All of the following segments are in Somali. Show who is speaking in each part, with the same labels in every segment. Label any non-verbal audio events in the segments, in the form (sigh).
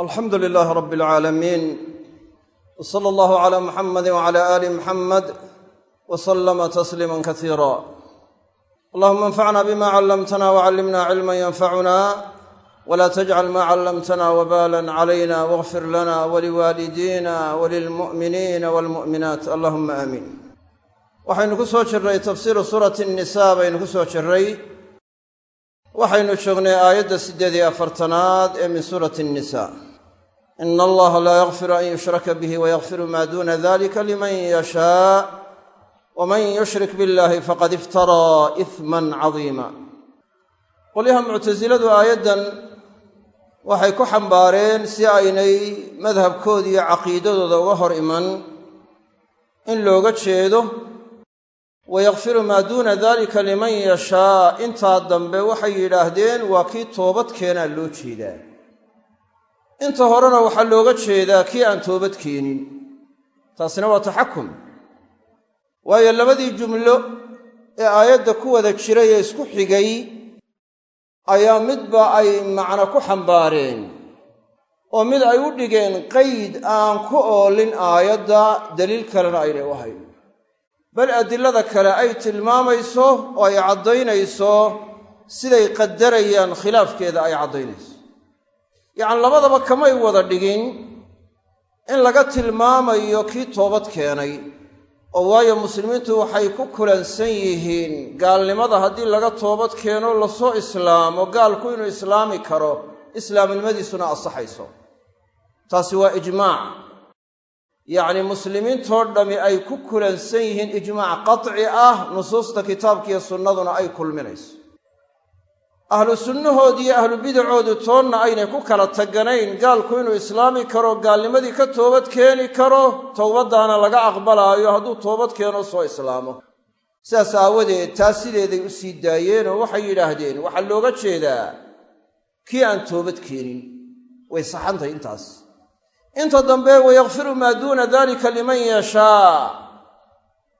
Speaker 1: alxamdu lilaahi rabbi alcaalamiin w sala allahu calaa muxamadi wacala aali muxamed wa sallama tasliima kasiira allahuma anfacna bima callamtana wacallimna cilman yanfacuna wla tajcal ma callamtana wbalan calayna wاغfir lana waliwaalidiina walilmu'miniina walmu'minaat allahuma aamiin waxaynu ku soo jirray tafsiiru suurati nisa baynu ku soo jirray waxaynu joognay aayadda siddeed iyo afartanaad ee min suurati nisa ina allaha laa yakfiru an yushraka bihi wayakfiru ma duna dalika liman yashaa waman yushrik biاllahi faqad iftaraa ifman cadiima. Qolyaha muctasiladu aayaddan waxay ku xambaareen si aynay madhabkooda iyo caqiidadooda uga hor iman in looga jeedo wayakfiru maa duuna dalika liman yashaa intaa dambe waxay yidhaahdeen waa kii toobad keenaa loo jeedaa inta horena waxaa looga jeedaa kii aan toobad keenin taasina waa taxakum waayo labadii jumlo ee aayadda ku wada jiray ee isku xigay ayaa midba ay macno ku xambaareen oo mid ay u dhigeen qayd aan ku oolin aayadda daliil kalena aynay u hayn bal adilada kale ay tilmaamayso oo ay caddaynayso siday qadarayaan khilaafkeeda ay caddaynayso. Yacni labadaba kamay wada dhigin in laga tilmaamayo kii toobad keenay oo waayo muslimiintu waxay ku kulansan yihiin gaalnimada haddii laga toobad keeno la soo islaamo gaalku inuu islaami karo islaamnimadiisuna asaxayso. Taasi waa ijmaac yacni muslimiintoo dhammi ay ku kulansan yihiin ijmaac qaci ah nusuusta kitaabkiiyo sunnaduna ay kulminayso. Ahlu sunnahoodi iyo ahlu bidacoodu toonna aynay ku kala taganayn gaalku inuu islaami karo gaalnimadii ka toobad keeni karo towbaddaana laga aqbalaayo hadduu toobad keeno soo islaamo. Sidaas aawadeed taas sideeday u sii daayeenoo waxay yidhaahdeen waxaa looga jeedaa kii aan toobad keenin. Way saxantahay intaas inta dambe wayakfiru maa duuna dalika liman yashaa.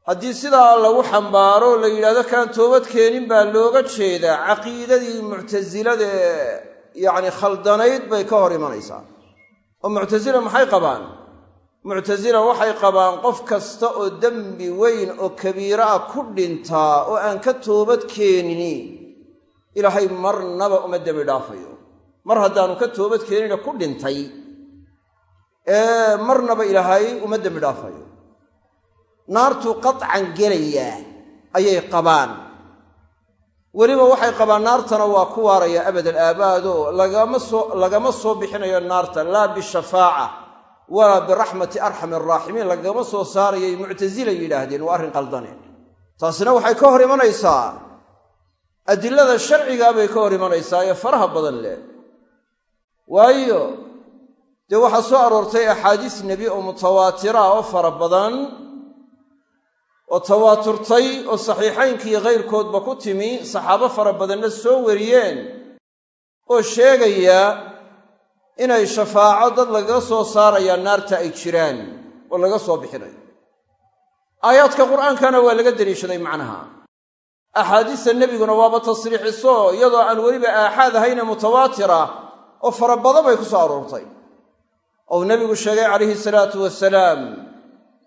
Speaker 1: Haddii sidaa lagu xambaaro la yidhahdo kaan toobad keenin baa looga jeedaa caqiidadii muctasilada ee yacni khaldanayd bay ka hor imanaysaa. Oo muctasila maxay qabaan? Muctasila waxay qabaan qof kasta oo dembi weyn oo kabiira ah ku dhintaa oo aan ka toobad keenini. Ilaahay marnaba uma dembi dhaafayo. Mar haddaanu ka toobad keenina ku dhintay ee marnaba ilaahay uma dembi dhaafayo. Naartuu qaطcan gelayaa ayay qabaan. Weliba waxay qabaan naartana waa ku waaraya abad alaabaado lagama soo lagama soo bixinayo naarta laa bishafaaca walaa biraxmati arxami araaximiin lagama soo saarayay muctasila yidhaahdeen waa arrin qaldane. Taasina waxay ka hor imanaysaa. Adilada sharcigaa bay ka hor imanaysaa ee faraha badan leh. Waayo dee waxaa soo aroortay axaadiis nebi oo mutawaatira oo fara badan oo tawaaturtay oo saxiixaynkiiyo kayrkoodba ku timi saxaabo fara badanna soo wariyeen oo sheegaya inay shafaaco dad lagaga soo saarayaan naarta ay jiraan oo laga soo bixinayo aayaadka qur'aankana waa laga deliishaday macnaha. Axaadiista nebiguna waaba tasriixiso iyadoo aan weliba aaxaad ahayne mutawaatira oo fara badan bay ku soo aroortay ou nebigu sheegay calayhi salaatu wasalaam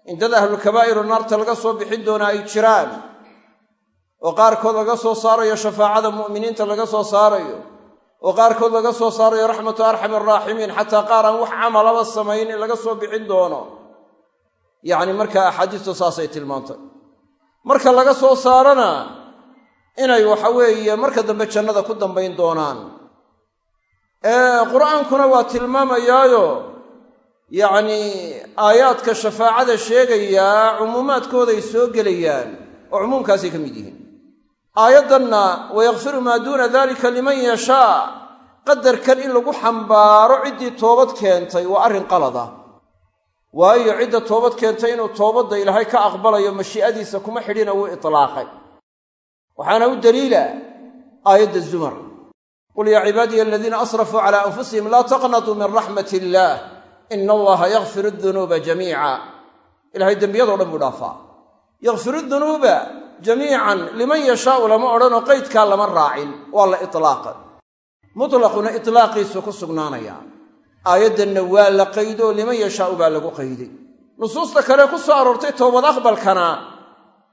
Speaker 1: in dad ahlulkabaa'iru naarta laga soo bixin doonaa ay jiraan. Oo qaarkood laga soo saarayo shafaacada mu'miniinta laga soo saarayo. Oo qaarkood laga soo saarayo raxmatu arxami araaximiin xataa qaar aan wax camalaba samayn in laga soo bixin doono. Yacni markaa axaadiistu saasay tilmaantay. Marka laga soo saarana inay waxa weeye marka dambe jannada ku dambayn doonaan. Qur'aankuna waa tilmaamayaayo yacnii aayaadka shafaacada sheegayaa cumuumaadkooday soo gelayaan oo cumuumkaasay ka mid yihiin. Aayaddanna wayakfiru maa duuna dalika liman yashaa. Qadarkan in lagu xambaaro ciddii toobad keentay waa arrin qalada. Waayo cidda toobad keentay inuu toobadda ilaahay ka aqbalayo mashii'adiisa kuma xidhina wuu itlaaqay. Waxaana u daliila aayadda zumar. Qul yaa cibaadiya aladiina asrafuu calaa anfusihim laa taqnatuu min raxmat illaah ina allaha yakfiru dunuuba jamiica ilahay dembiyadoo dhan buu dhaafaa yakfiru dunuuba jamiican liman yashaau lama odhanoo qaydkaa lama raacin waa la itlaaqa mutlaquna itlaaqiisu ku sugnaanaya aayaddanna waa la qaydo liman yashaau baa lagu qayday nusuusta kale ku soo aroortay towbad aqbalkana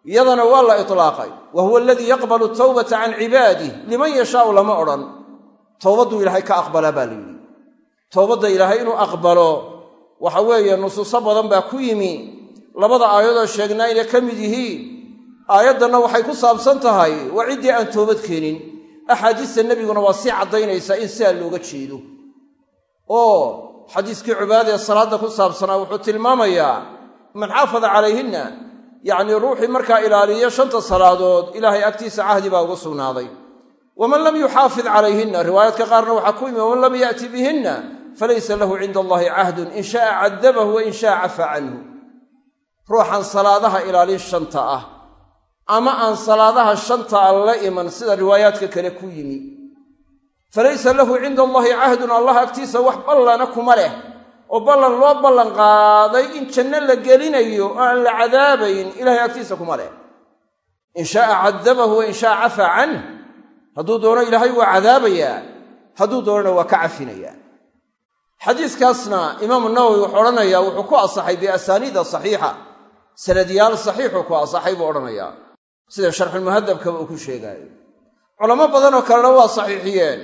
Speaker 1: iyadana waa la itlaaqay wa huwa aladii yaqbalu tawbata can cibaadih liman yashaau lama odhan towbadduu ilaahay ka aqbalaa baa la yidhi towbadda ilaahay inuu aqbalo waxa weeye nusuuso badan baa ku yimi. Labada aayadoo sheegnaa inay ka mid yihiin. Aayaddanna waxay ku saabsan tahay waa ciddii aan toobad keenin. Axaadiista nebiguna waa sii caddaynaysaa in sidaa looga jeedo. Oo xadiiskii cubaada ee salaadda ku saabsanaa wuxuu tilmaamayaa man xaafada calayhinna yacnii ruuxii markaa ilaaliya shanta salaadood ilaahay agtiisa cahdi baa ugu sugnaaday. Waman lam yuxaafid calayhinna riwaayaadka qaarna waxaa ku yimi waman lam ya'ti bihinna falaysa lahu cinda allahi cahdun in sha'a cadabahu wa in sha'a cafa canhu. Ruuxan salaadaha ilaalin shanta ah ama aan salaadaha shanta a la iman sida riwaayaadka kale ku yimi. Falaysa lahu cinda allahi cahdun allah agtiisa wax ballana kuma leh oo ballan loo ballan qaaday in janno la gelinayo oo aan la cadaabayn ilahay agtiisa kuma leh. In sha'a cadabahu wa sha'a cafa canh hadduu doono ilaahay waa cadaabayaa hadduu doonona waa ka cafinayaa xadiiskaasna imaamu nawowi wuxuu odhanayaa wuxuu ku asaxay biasaaniida saxiixa. Sanadyaal saxiixuu ku asaxay buu odhanayaa sida sharxulmuhadabkaba uu ku sheegaayo. Culamo badanoo kalena waa saxiixiyeen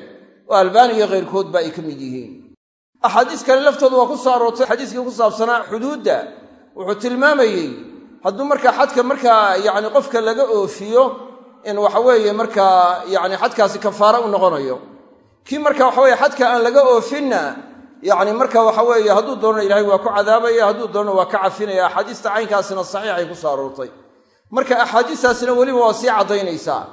Speaker 1: oo albaani iyo kayrkoodba ay ka mid yihiin. Axaadiis kale laftooda waa ku soo aroortay xadiiskii ku saabsanaa xuduudda. Wuxuu tilmaamayey hadduu markaa xadka markaa yacni qofka laga oofiyo in waxaweeye markaa yacni xadkaasi kafaara u noqonayo. Kii marka waxaweye xadka aan laga oofinna yacni marka waxa weeye hadduu doonana ilahay waa ku cadaabaya hadduu doonana waa ka cafinaya. Axaadiista caynkaasina saxiixay ku soo aroortay. Marka axaadiistaasina weliba waa sii caddaynaysaa.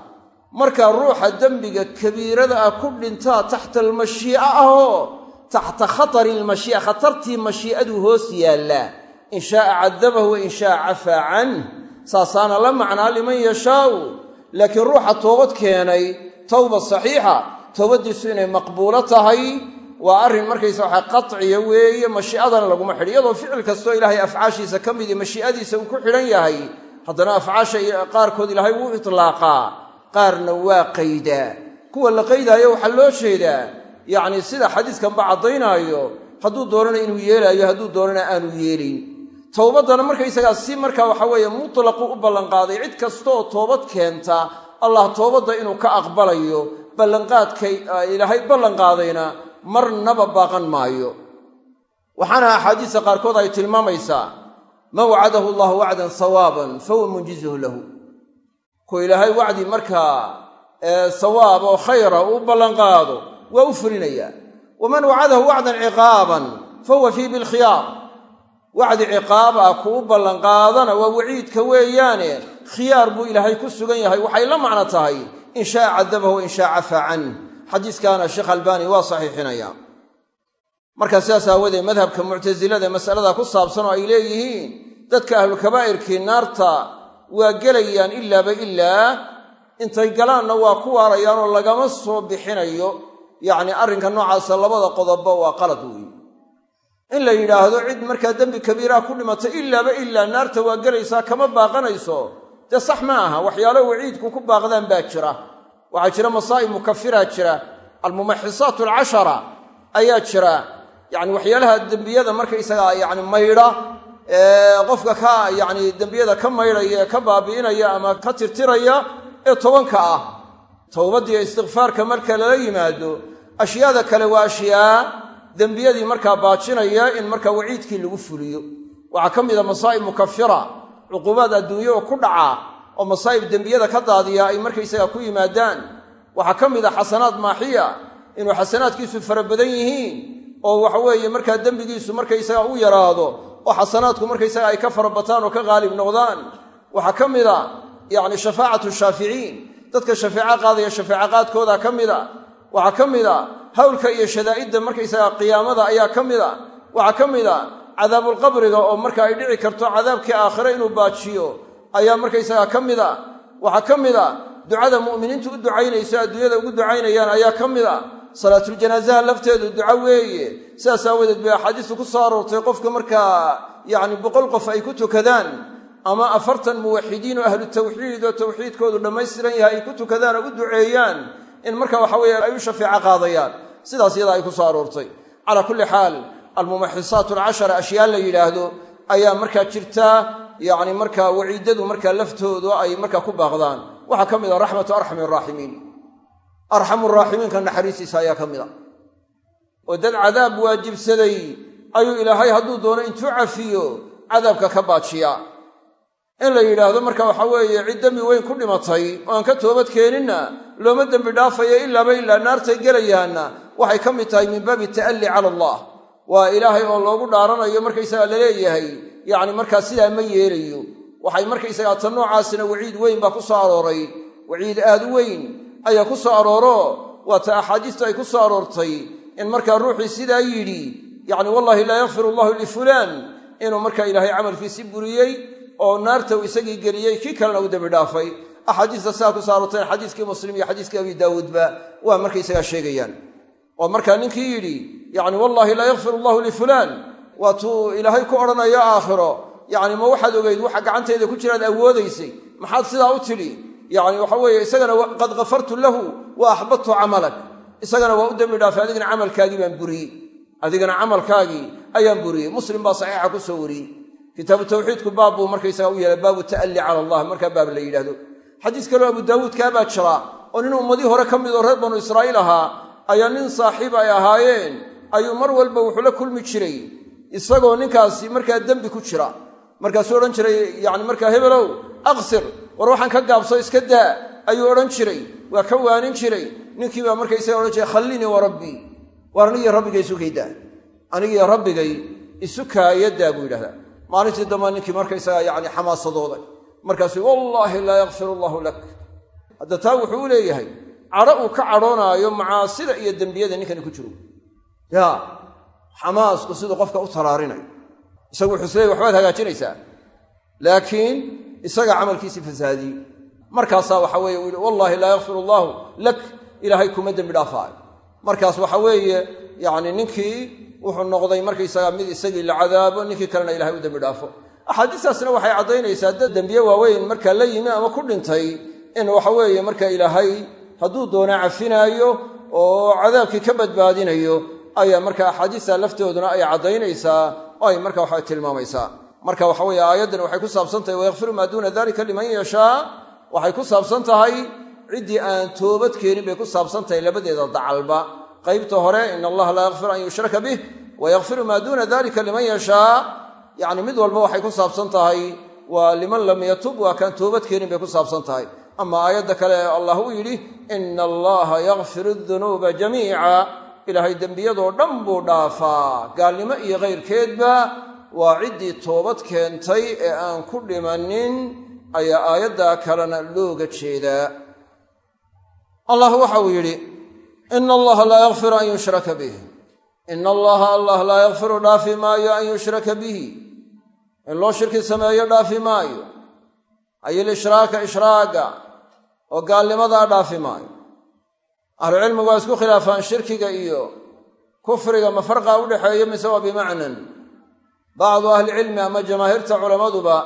Speaker 1: Marka ruuxa dembiga kabiirada ah ku dhintaa taxta almashii'a ahoo taxta khatari almashii'a khatartii mashii'aduu hoos yaallaa in shaaa cadabahu wa in shaaa cafaa canh saasaana la macnaa liman yashaau laakiin ruuxa toobad keenay towba saxiixa toobaddiisu inay maqbuulo tahay waa arrin markaysa waxa qaciya weeye mashii'adana laguma xidhi. Iyadoo ficil kastoo ilaahay afcaashiisa ka midii mashii'adiisa uu ku xidhan yahay haddana afcaasha qaarkood ilaahay wuu itlaaqaa. Qaarna waa qaydaa. Kuwa la qaydaayo waxaa loo jeedaa yacni sida xadiiskanba caddaynaayo hadduu doonana inuu yeelaayo hadduu doonana aanu yeelin. Towbaddana markaysagaa si marka waxa weeye mutlaqu u ballanqaaday cid kastaoo toobad keenta allah toobadda inuu ka aqbalayo ballanqaadka ilaahay ballanqaadayna marnaba baaqan maayo. Waxaana axaadiista qaarkood ay tilmaamaysaa man wacadahu allahu wacdan sawaaban fahuwa munjizuhu lahu. Ku ilaahay wacdi markaa sawaab oo khayra uu ballanqaado waa u fulinayaa. Waman wacadahu wacdan ciqaaban fahuwa fii bilkhiyaar. Wacdi ciqaab ah kuu ballanqaadana waa waciidka weeyaane khiyaar buu ilaahay ku sugan yahay. Waxay la macno tahay in shaa cadabahu in shaa cafaa canh xadiiskaana sheekh albaani waa saxiixinaya. Markaa sidaas aawadeed madhabka muctasilada masalada ku saabsan oo ay leeyihiin dadka ahlulkabaa'irkii naarta waa gelayaan ilaaba ilaa intay galaanna waa ku waarayaanoo lagama soo bixinayo. Yacni arrinka noocaasa labada qodobba waa qalad weeye in la yidhaahdo cid markaa dembi kabiiraha ku dhimatay ilaaba ilaa naarta waa gelaysaa kama baaqanayso. Dee sax ma aha waxyaalo waciidku ku baaqdaan baa jira waxaa jira masaa'ib mukafiraa jira. Almumaxisaat alcashara ayaa jira. Yacni waxyaalaha dembiyada markaysagaa yacni maydha qofka ka yacni dembiyada ka maydhaya ka baabi'inaya ama ka tirtiraya ee tobanka ah. Towbaddiiyo istikfaarka marka lala yimaado. Ashyaada kale waa ashyaa dembiyadii markaa baajinaya in markaa waciidkii lagu fuliyo. Waxaa ka mid a masaa'ib mukafira cuquubaad adduunye oo ku dhaca oo masaa'ib dembiyada ka daadiya ay markaysaga ku yimaadaan. Waxaa ka mid a xasanaad maaxiya inuu xasanaadkiisu fara badan yihiin oo waxaweeye markaa dembigiisu markaysaga u yaraado oo xasanaadku markaysaga ay ka fara bataan oo ka qaalib noqdaan. Waxaa ka mid a yacni shafaacatu shaaficiin dadka shafeeco qaadaya shafeeco qaadkooda ka mid a. Waxaa ka mid a hawlka iyo shadaa'idda markaysaga qiyaamada ayaa ka mid a. Waxaa ka mid a cadaabulqabriga oo marka ay dhici karto cadaabkii aakhire inuu baajiyo ayaa markaysaga ka mid a. Waxaa ka mid a ducada mu'miniintu u ducaynayso adduunyada ugu ducaynayaan ayaa ka mid a. Salaatuljanaasaha lafteedu duco weeye. Sidaas aawadeed bay axaadiistu ku soo aroortay qofka markaa yacni boqol qof ay ku tukadaan ama afartan muwaxidiin oo ahlu tawxiid oo tawxiidkoodu dhammaystiran yahay ay ku tukadaan oo u duceeyaan in marka waxa weeye ay u shafeeco qaadayaan. Sidaas iyada ay ku soo aroortay. Calaa kulli xaal almumaxisaat alcashara ashyaa la yidhaahdo ayaa markaa jirtaa yacni markaa waciidadu markaa laftoodu ay markaa ku baaqdaan. Waxaa ka mid a raxmatu arxami araaximiin arxamu raaximiinka naxariistiisa ayaa ka mid a oo dad cadaab waajibsaday ayuu ilaahay hadduu doono intuu cafiyo cadaabka ka baajiyaa in la yidhaahdo marka waxa weeye cid weyn ku dhimatay oo aan ka toobad keeninna looma dembi dhaafayo ilaaba ilaa naartay gelayaanna. Waxay ka mid tahay min baabi ta'alli cala allah waa ilaahay oo loogu dhaaranayo markaysagaa la leeyahay yacni markaa sidaa ma yeelayo. Waxay markaysagaa tan noocaasina waciid weyn baa ku soo arooray. Waciid aad weyn ayaa ku soo arooro. Waa ta axaadiistu ay ku soo aroortay in markaa ruuxii sidaa yidhi yacni wallaahi laa yakfir allahu lifulaan inuu markaa ilaahay camalkiisi buriyey oo naarta uu isagii geliyey kii kalena u dembi dhaafay. Axaadiista sidaa ku soo aroorteen xadiiskii muslim iyo xadiiskii abi daawuudba waa markaysagaa sheegayaan oo markaa ninkii yidhi yacni wallaahi laa yakfir allahu lifulaan waatuu ilaahay ku odhanayo aakhiro yacni ma waxaad ogeyd waxa gacanteeda ku jiraad awoodaysay. Maxaad sidaa u tidhi yacni waxa weeye isagana qad kafartu lahu wa axbadtu camalak. Isagana waa u dembi dhaafay adigana camalkaagii baan buriyey adigana camalkaagii ayaan buriyey muslim baa saxiixa ku soo wariyey. Kitaabu tawxiidku baab buu markaysaga u yeelay baabu ta'alli cala allah markaa baab la yidhahdo xadiis kaleo abu daawuudkaa baa jira oo nin ummadii hore ka mid oo reer banu israa'iil ahaa ayaa nin saaxiib ay ahaayeen ayuu mar walba wuxuu la kulmi jiray. Isagoo ninkaasi markaa dembi ku jira. Markaasuu odhan jiray yacni markaa hebelow aqsir war waxaan ka gaabso iska daa ayuu odhan jiray. Waa ka waanin jiray. Ninkii baa markaysaga odhan jiray khallinii wa rabbii waar anigii rabbigay isu kaydaa anigii rabbigay isu kaayadaa buu yidhahdaa. Maalintii dambe ninkii markaysaga yacni xamaasadooday. Markaasuu wallaahi laa yakfir allahu lak. Hadda taa wuxuu u leeyahay cadho uu ka cadhoonaayo macaasida iyo dembiyada ninkani ku jiro. Yaa xamaasku siduu qofka u taraarinayo isagu wuxuu isleeyay waxbaad hagaajinaysaa. Laakiin isaga camalkiisii fasaadiyey markaasaa waxa weeye yihi wallaahi laa yakfir allaahu lak ilaahay kuma dembi dhaafaayo. Markaas waxa weeye yacni ninkii wuxuu noqday markaysaga mid isagii la cadaabo ninkii kalena ilahay u dembi dhaafo. Axaadiistaasna waxay caddaynaysaa dad dembiye waaweyn markaa la yimi ama ku dhintay in waxa weeye marka ilaahay hadduu doona cafinaayo oo cadaabkii ka badbaadinayo ayaa marka axaadiista laftooduna ay caddaynaysaa oo ay marka waxa tilmaamaysaa. Marka waxa weeye aayaddan waxay ku saabsan tahay wayakfiru maa duuna dalika liman yashaa. Waxay ku saabsan tahay ciddii aan toobad keenin bay ku saabsan tahay labadeeda dacalba. Qaybta hore in allaha laa yakfir an yushraka bih wayakfiru maa duuna dalika liman yashaa. Yacni mid walba waxay ku saabsan tahay waa liman lam yatub waa kaan toobad keenin bay ku saabsan tahay ama aayadda kale ee allah uu yidhi ina allaha yakfir adunuuba jamiica. Ilaahay dembiyadoo dhan buu dhaafaa. Gaalnimo iyo kayrkeedba waa ciddii toobad keentay ee aan ku dhimanin ayaa aayaddaa kalena looga jeedaa. Allah waxa uu yidhi ina allaha laa yakfiru an yushraka bih ina allaha allah laa yakfiru dhaafi maayo an yushraka bihi. In loo shirki sameeyo dhaafi maayo. Ay ilishraaka ishraaga oo gaalnimadaa dhaafi maayo ahlucilmigu waa isku khilaafaan shirkiga iyo kufriga ma farqa u dhexeeyo mise waa bimacnan? Bacdu ahlicilmi ama jamaahiirta culammaduba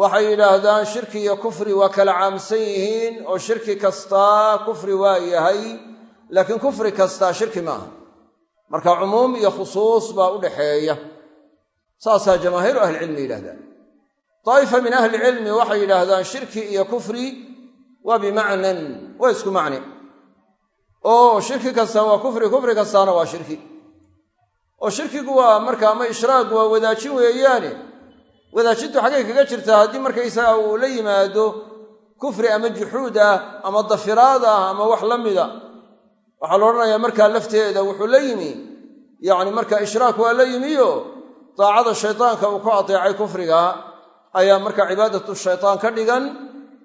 Speaker 1: waxay yidhaahdaan shirki iyo kufri waa kala caamsan yihiin oo shirki kastaa kufri waa yahay laakiin kufri kastaa shirki maaha. Marka cumuum iyo khusuus baa u dhaxeeya saasaa jamaahiiru ahlicilmi yidhahdaan daa'ifa min ahlicilmi waxay yidhaahdaan shirki iyo kufri waa bimacnan waa isku macni. Oo shirki kasta waa kufri kufri kastaana waa shirki. Oo shirkigu waa marka ama ishraaq waa wadaajin weeyaane. Wadaajintu xaggay kaga jirtaa haddii markaysaga uu la yimaado kufri ama juxuud ah ama dafiraad ah ama wax la mida. Waxaa la odhanayaa markaa lafteeda wuxuu la yimi. Yacni marka ishraak waa la yimiyo daacada shaydaanka uu ku ateecay kufriga ayaa marka cibaadatu shaytaan ka dhigan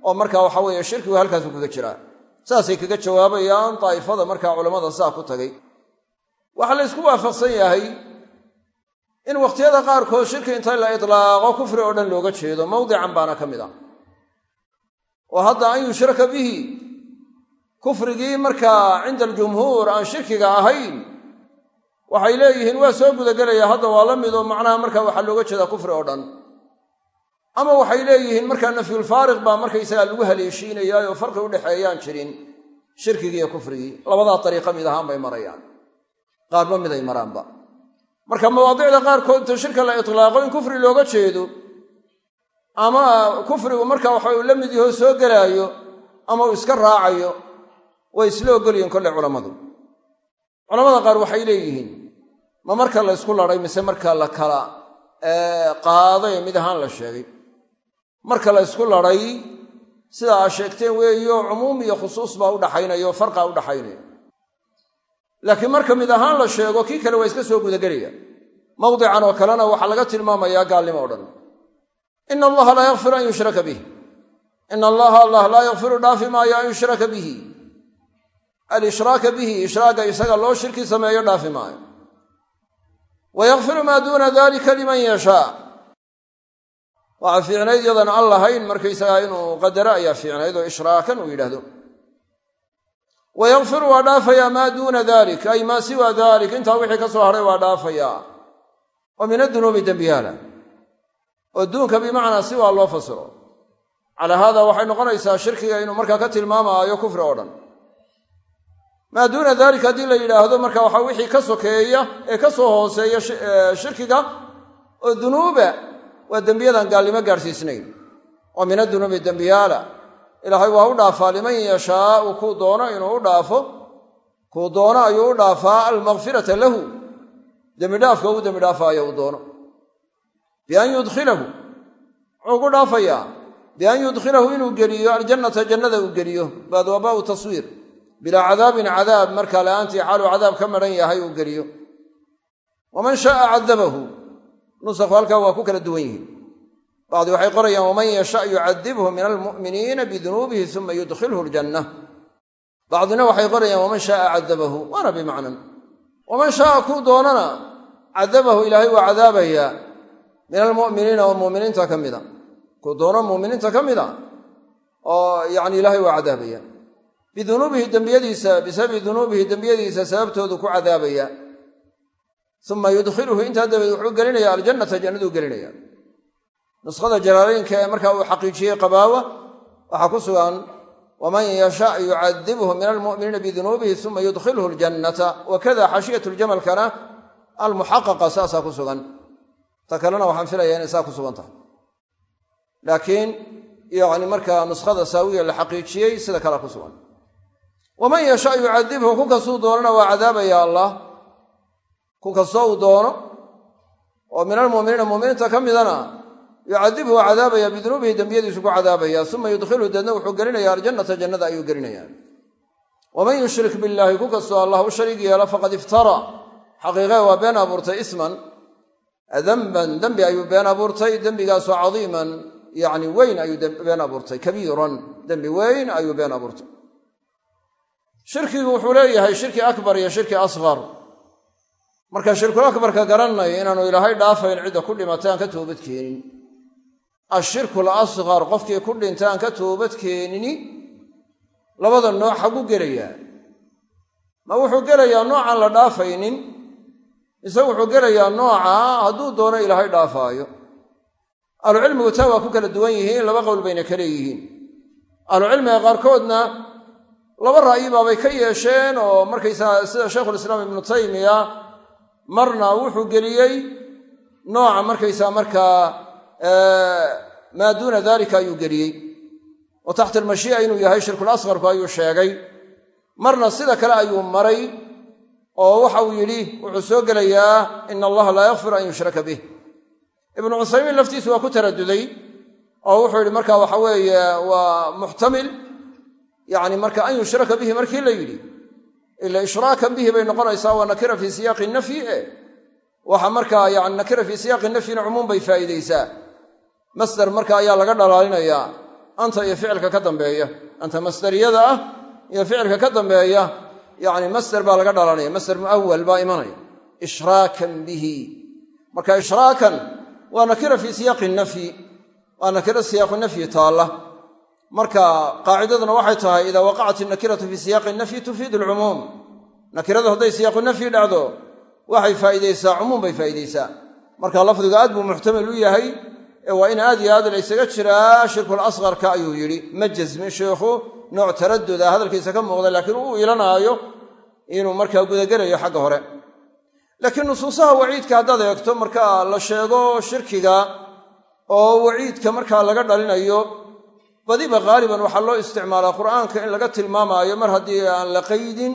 Speaker 1: oo marka waxa weeye shirkigu halkaasu kaga jiraa. Saasay kaga jawaabayaan daa'ifada markaa culammada saa ku tagay. Waxaa la ysku waafaqsan yahay in wakhtiyada qaarkood shirki inta la itlaaqo kufri oo dhan looga jeedo mawdican baana ka mid ah. Oo hadda an yushraka bihi kufrigii markaa cinda aljumhuur aan shirkiga ahayn waxay leeyihiin waa soo gudagelaya hadda waa la mid oo macnaha marka waxaa looga jeedaa kufri oo dhan ama waxay leeyihiin markaa nafyulfaariq baa markaysagaa lagu haleeshiinayaa oo farqi udhexeeyaan jirin. Shirkigii iyo kufrigii. Labadaa dariiqa mid ahaan bay marayaan. Qaarba miday maraanba. Marka mawaadicda qaarkood inta shirka la itlaaqo in kufri looga jeedo ama kufrigu marka waxa uu la mid yaho soo gelaayo ama uu iska raacayo way isla ogolyihin kolley culammadu. Culamada qaar waxay leeyihiin ma marka la ysku ladhay mise marka la kala qaaday mid ahaan la sheegay marka la ysku ladhay sida aa sheegteen weeyo cumuum iyo khusuus baa udhaxaynaya oo farqa udhaxaynaya laakiin marka mid ahaan la sheego kii kale waa iska soo gudagelaya. Mawdican oo kalena waxaa laga tilmaamayaa gaalnimo o dhan. Ina allaha laa yakfiru an yushraka bih ina allaha allah laa yakfiru dhaafi maayo an yushraka bihi. Alishraaka bihi ishraaga isaga loo shirki sameeyo dhaafi maayo. Wa maa duuna dalika liman yashaa waxaa fiicnayd yadan an lahayn markaysagaa inuu qadaro ayaa fiicnayd oo ishraakan uu yidhaahdo. Wa yakfiru waa dhaafayaa maa duuna dalik ay maa siwa dalik intaa wixii ka soo hadhay waa dhaafayaa oo min adunuubi dembiyaala oo duunka bimacnaa si waa loo fasiro. Calaa haada waxay noqonaysaa shirkiga inuu markaa ka tilmaamaayo kufri oo dhan. Maa duuna dalik haddii la yidhaahdo marka waxaa wixii ka sokeeya ee ka soo hooseeya shirkiga oo dunuuba waa dembiyadan gaalnimo gaadhsiisnayn. Oo min adunuubi dembiyaala. Ilaahay waa u dhaafaa liman yashaau kuu doono inuu u dhaafo. Kuu doono ayuu u dhaafaa almakfirata lahu. Dembidhaafka uu dembidhaafaayo uu doono. Bian yudkhilahu. Muxuu ku dhaafayaa bian yudkhilahu inuu geliyo aljannata jannada uu geliyo. Baad waabaau taswiir. Bilaa cadaabin cadaab markaa la'aantii xaaluu cadaab ka maran yahay uu geliyo. Waman shaaa cadabahu nusakhu halkaa waa ku kala duwan yihiin. Bacdi waxay qorayaan waman yasha yucadibhu min almu'miniina bidunuubihi uma yudkhilhu ljanna bacdina waxay qorayaan waman shaaa cadabahu waana bimacnan. Waman shaaa kuu doonana cadabahu ilaahay waa cadaabayaa. Min almu'miniina oo mu'miniinta ka mida. Kuu doono mu'miniinta ka mida? Oo yani ilaahay waa cadaabaya bidunuubihi dembiyadiisa bisababi dunuubihi dembiyadiisa sababtoodu ku cadaabaya uma yudkhiluhu intaa dabadeed wuxuu gelinaya aljannata jannaduu gelinaya nuskhada jalaalaynka ee markaa uu xaqiijiyey qabaawa waxaa ku sugan waman yasha yucadibhu min almu'miniina bidunuubihi uma yudkhilhu ljannata wakada xashiyat ljamalkana almuxaqaqa saasaa ku sugan ta kalena waxaan filaya inay saa ku sugan tahay laakiin yani markaa nuskhada saawiya la xaqiijiyey sida kalea ku sugan waman yasha yucadibhu ku kastuu doonana waa cadaabaya allah ku kastoo doono oo min almu'miniina mu'miniinta ka midana yucadibhu waa cadaabaya bidunuubihi dembiyadiisu ku cadaabaya uma yudkhilhu deedna wuxuu gelinaya aljannata jannada ayuu gelinaya. Waman yushrik billaahi ku kastoo allah u shariig yeelo faqad iftara. Xaqiiqe waa been abuurtay isman demban dembi ayuu been abuurtay dembigaasoo cadiiman yani weyn ayuu been abuurtay kabiiran dembi weyn ayuu been abuurtay. Shirkigu wuxuu leeyahay shirki akbar iyo shirki asqar marka shirkul akbarka garanay inaanu ilaahay dhaafayn cidda ku dhimatay aan ka toobad keenin. Ashirkul asqar qofkii ku dhintay aan ka toobad keenini labada nooc xagu gelayaa ma wuxuu gelayaa noocaan la dhaafaynin mise wuxuu gelayaa nooca hadduu doono ilaahay dhaafaayo? Ahlucilmigu taa waa ku kala duwan yihiin laba qowl bayna ka leeyihiin. Ahlucilmiga qaarkoodna laba ra'yi baabay ka yeesheen oo markaysaa sida shaykhulislaam ibnu taymiya marna wuxuu geliyey nooca markaysaa markaa maa duuna dalika ayuu geliyey. Oo taxta almashii'a inuu yahay shirkul asqarku ayuu sheegay. Marna sida kale ayuu maray oo waxa uu yidhi wuxuu soo gelayaa ina allaha laa yakfiru an yushraka bih. Ibnu cuthaymiin laftiisu waa ku taraduday oo wuxuu yidhi marka waxa weeye waa muxtamil yani marka an yushraka bihi markii la yidhi ila ishraakan bihi bay noqonaysaa waa nakira fii siyaaqi nafyi e waxa markaa yani nakira fii siyaaqi nafyina cumuum bay faa'iidaysaa. Masder marka ayaa laga dhalaalinayaa anta iyo ficilka ka dambeeya. Anta masderiyada ah iyo ficilka ka dambeeya yani masder baa laga dhalanaya masder muawal baa imanaya. Ishraakan bihi. Marka ishraakan waa nakira fii siyaaqi nafyi waa nakira siyaaqu nafyi taalla marka qaacidaduna waxay tahay idaa waqacat inakiratu fii siyaaqi nafyi tufiidu alcumuum nakiradu hadday siyaaqu nafyi dhacdo waxay faa'iidaysaa cumuum bay faa'iidaysaa marka lafdigu aad buu muxtamil u yahay waa in aad iyo aad la ysaga jiraa shirkul asqarka ayuu yidhi. Ma jasmin sheikhu nooc taraduda hadalkiisa ka muuqda laakiin uu ilanaayo inuu markaa gudagelayo xagga hore. Laakiin nusuusaha waciidka haddaad eegto marka la sheego shirkiga oo waciidka markaa laga dhalinayo badiba haaliban waxaa loo isticmaalaa qur'aanka in laga tilmaamaayo mar haddii aan la qaydin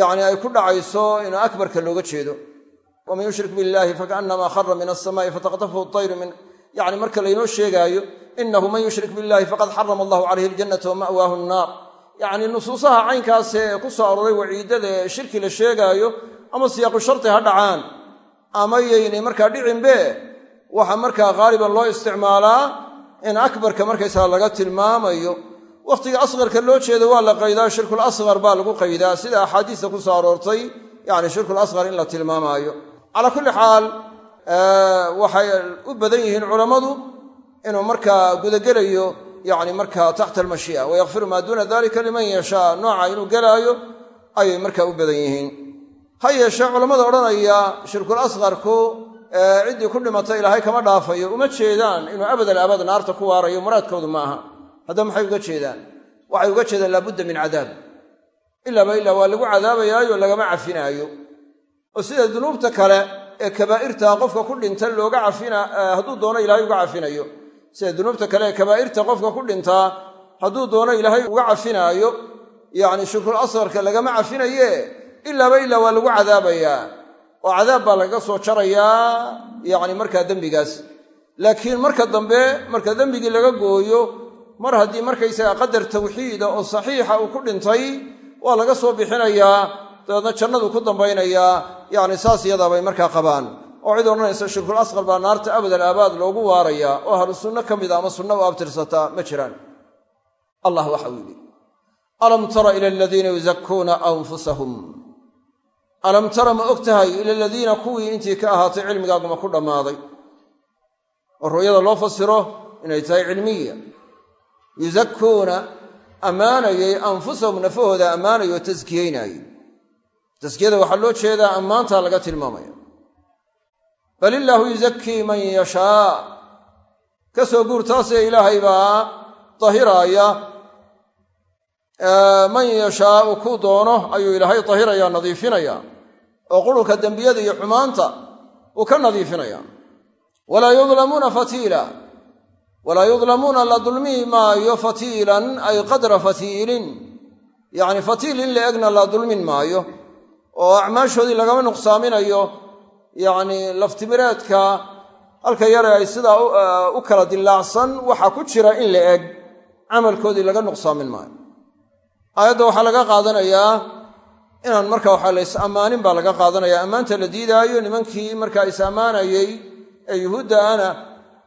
Speaker 1: yacni ay ku dhacayso in akbarka looga jeedo. Waman yushrik billahi fakaannamaa khara min alsamaa'i fataqtafuhu tayru min yani marka laynoo sheegaayo inahu man yushrik billahi faqad xarama allahu calayhi aljannata wa ma'waahu nnaar yacni nusuusaha caynkaas ee ku soo arooray waciidada ee shirki la sheegaayo ama siyaaqu sharti ha dhacaan ama yaynay markaa dhicinbe waxaa markaa haaliban loo isticmaalaa in akbarka markaysaga laga tilmaamayo wakhtiga asqarka loo jeedo waa la qaydaa shirkul asqar baa lagu qaydaa. Sida axaadiista ku soo aroortay yani shirkul asqar in la tilmaamaayo. Calaa kulli xaal waxay u badan yihiin culammadu inuu markaa gudagelayo yani markaa taxta almashii'a wayakfiru maa duuna dalika liman yashaa. Nooca inuu gelaayo ayay markaa u badan yihiin. Ha yeeshee culammada odhanaya shirkul asqarku ciddii ku dhimatay ilaahay kama dhaafayo. Uma jeedaan inuu abadal abad naarta ku waarayo muraadkoodu ma aha haddaba maxay uga jeedaan? Waxay uga jeedaan laabudda min cadaab. Ilaaba ilaa waa lagu cadaabayaayo lagama cafinaayo. Oo sida dunuubta kale ee kabaa'irta qofka ku dhinta looga cafina hadduu doono ilaahay uga cafinayo. Sida dunuubta kale ee kabaa'irta qofka ku dhintaa hadduu doono ilaahay uga cafinaayo yacni shirkul asqarka lagama cafinaye. Ilaaba ilaa waa lagu cadaabayaa oo cadaab baa lagaga soo jarayaa yacni markaa dembigaas. Laakiin marka dambe marka dembigii laga gooyo mar haddii markaysaga qadar tawxiida oo saxiixa uu ku dhintay waa laga soo bixinayaa dabeedna jannadu ku dambaynayaa yacni saas iyadaabay markaa qabaan. Oo cid odhanaysa shirkul asqar baa naarta abadal aabaad loogu waarayaa oo ahlu sunno ka mida ama sunno u abtirsataa ma jiraan. Allah waxau yidhi alam tara ila aladiina yuzakuuna anfusahum alam tara ma og tahay ila aladiina kuwii intii ka ahaatay cilmigaaguma ku dhammaaday? Oo ru'yada loo fasiro inay tahay cilmiya. Yuzakuuna ammaanayay anfusahum nafahooda ammaanayay oo taskiyeynaayey taskiyada waxaa loo jeedaa ammaantaa laga tilmaamaya. Bal illaahu yuzakii man yashaa ka soo guur taasee ilaahay baa dahiraaya man yashaau kuu doono ayuu ilaahay dahirayaa nadiifinaya oo qurunka dembiyada iyo xumaanta uu ka nadiifinaya. Walaa yudlamuuna fatiila. Walaa yudlamuuna la dulmihi maayo fatiilan ay qadra fatiilin. Yacni fatiil in la egna la dulmin maayo oo acmaashoodii lagama nuqsaaminayo yacni laftimireedka halka yare ay sidaa u kala dilaacsan waxaa ku jira in la eg camalkoodii laga nuqsaamin maayo. Aayadda waxaa laga qaadanayaa inaan marka waxaa la is ammaanin baa laga qaadanaya. Ammaanta la diidaayo nimankii markaa is ammaanayey ee yuhuudda ana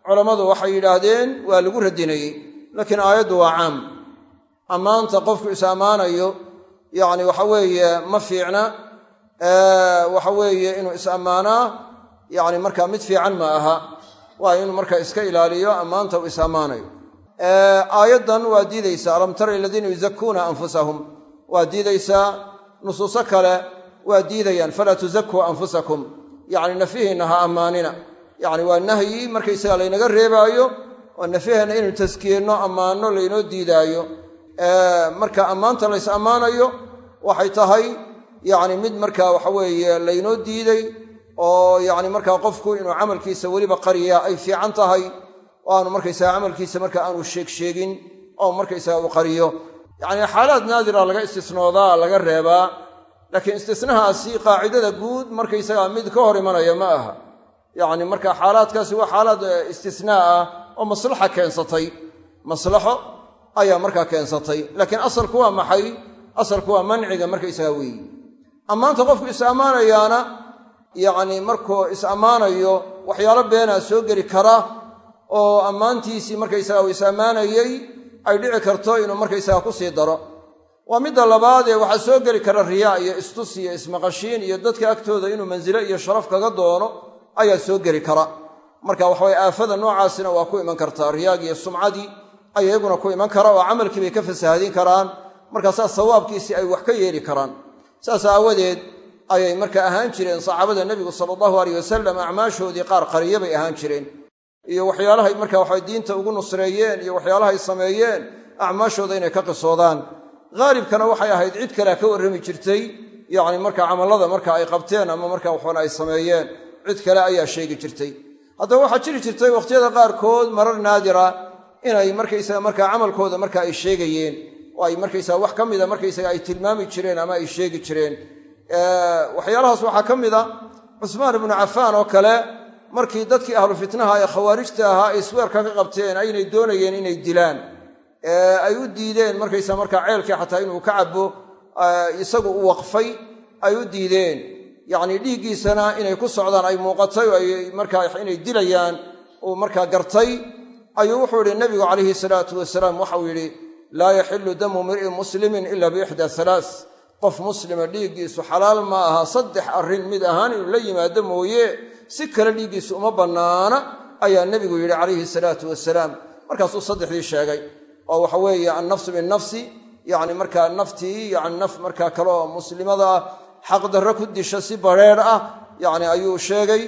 Speaker 1: culammadu waxay yidhaahdeen waa lagu radinayey laakiin aayaddu waa caam. Ammaanta qofku is ammaanayo yacni waxa weeye ma fiicna waxa weeye inuu is ammaanaa yacni markaa mid fiican ma aha. Waa inuu marka iska ilaaliyo ammaanta uu is ammaanayo aayaddan waa diidaysaa alam tara aladiina yuzakuuna anfusahum? Waa diidaysaa nusuuso kale waa diidayaan falaa tuzakuu anfusakum. Yacni nafihiinna ha ammaanina. Yacni waa nahyi markaysaga laynaga reebaayo oo nafaheenna inaynu taskiyenno ammaanno laynoo diidaayo. Marka ammaanta lays ammaanayo waxay tahay yacni mid markaa waxa weeye laynoo diiday oo yacni markaa qofku inuu camalkiisa weliba qariyaa ay fiican tahay aanu markaysaga camalkiisa marka aanu sheegsheegin oo markaysaga uu qariyo yacni xaalaad naadira laga istisnoodaa laga reebaa laakiin istisnahaasi qaacidada guud markaysaga mid ka hor imanaya ma aha. Yacni marka xaalaadkaasi waa xaalaad istisnaa ah oo maslaxa keensatay. Maslaxo ayaa markaa keensatay. Laakiin asalku waa maxay? Asalku waa manciga markaysaga weeyi. Ammaanta qofku is ammaanayaana yacni markuu is ammaanayo waxyaalo beenaa soo geli kara oo ammaantiisii markaysaga uu is ammaanayey ay dhici karto inuu markaysaga ku sii daro. Waa midda labaad ee waxaa soo geli kara riyaa iyo istus iyo ismaqashiin iyo dadka agtooda inuu mansilo iyo sharaf kaga doono ayaa soo geli kara. Marka waxaweye aafada noocaasina waa ku iman kartaa. Riyaagii iyo sumcadii ay iyaguna ku iman kara oo camalkii bay ka fasahaadin karaan. Markaasaa sawaabkiisii ay wax ka yeeli karaan. Saas aawadeed ayay marka ahaan jireen saxaabada nebigu sala allahu aleyh wasalam acmaashoodii qaar qariye bay ahaan jireen iyo waxyaalahay marka waxa diinta ugu nusreeyeen iyo waxyaalahay sameeyeen acmaashooda inay ka qisoodaan. Haalibkana waxay ahayd cid kalea ka warrami jirtay yacni markaa camallada marka ay qabteen ama markaa waxoona ay sameeyeen cid kale ayaa sheegi jirtay. Haddaba waxaa jiri jirtay wakhtiyada qaarkood marar naadira inay markaysaga markaa camalkooda marka ay sheegayeen oo ay markaysaga wax ka mida markaysaga ay tilmaami jireen ama ay sheegi jireen. Waxyaalahaas waxaa ka mida cusmaan ibnu cafaan oo kale markii dadkii ahlu fitnaha ee khawaarijta ahaa ay isweerka ka qabteen aynay doonayeen inay dilaan. Ay u diideen markaysa markaa ceelkii xataa inuu ka cabo isagu u waqfay ay u diideen. Yacnii dhiiggiisana inay ku socdaan ay muuqatay markaa inay dilayaan uu markaa gartay ayuu wuxuu yidhi nebigu calayhi salaatu wasalaam waxau yidhi laa yaxilu damu mir'in muslimin ila biixdaa halaas qof muslima dhiiggiisu xalaal ma aha saddex arrin mid ahaan inuu la yimaado mooye si kale dhiiggiisu uma bannaana ayaa nebigu yidhi calayhi salaatu wasalaam markaasuu saddexdii sheegay oo waxa weeye annafsu binnafsi yacni markaa naftii yani naf markaa kale muslimada ah xaqdarro ku disha si badrheer ah yacni ayuu sheegay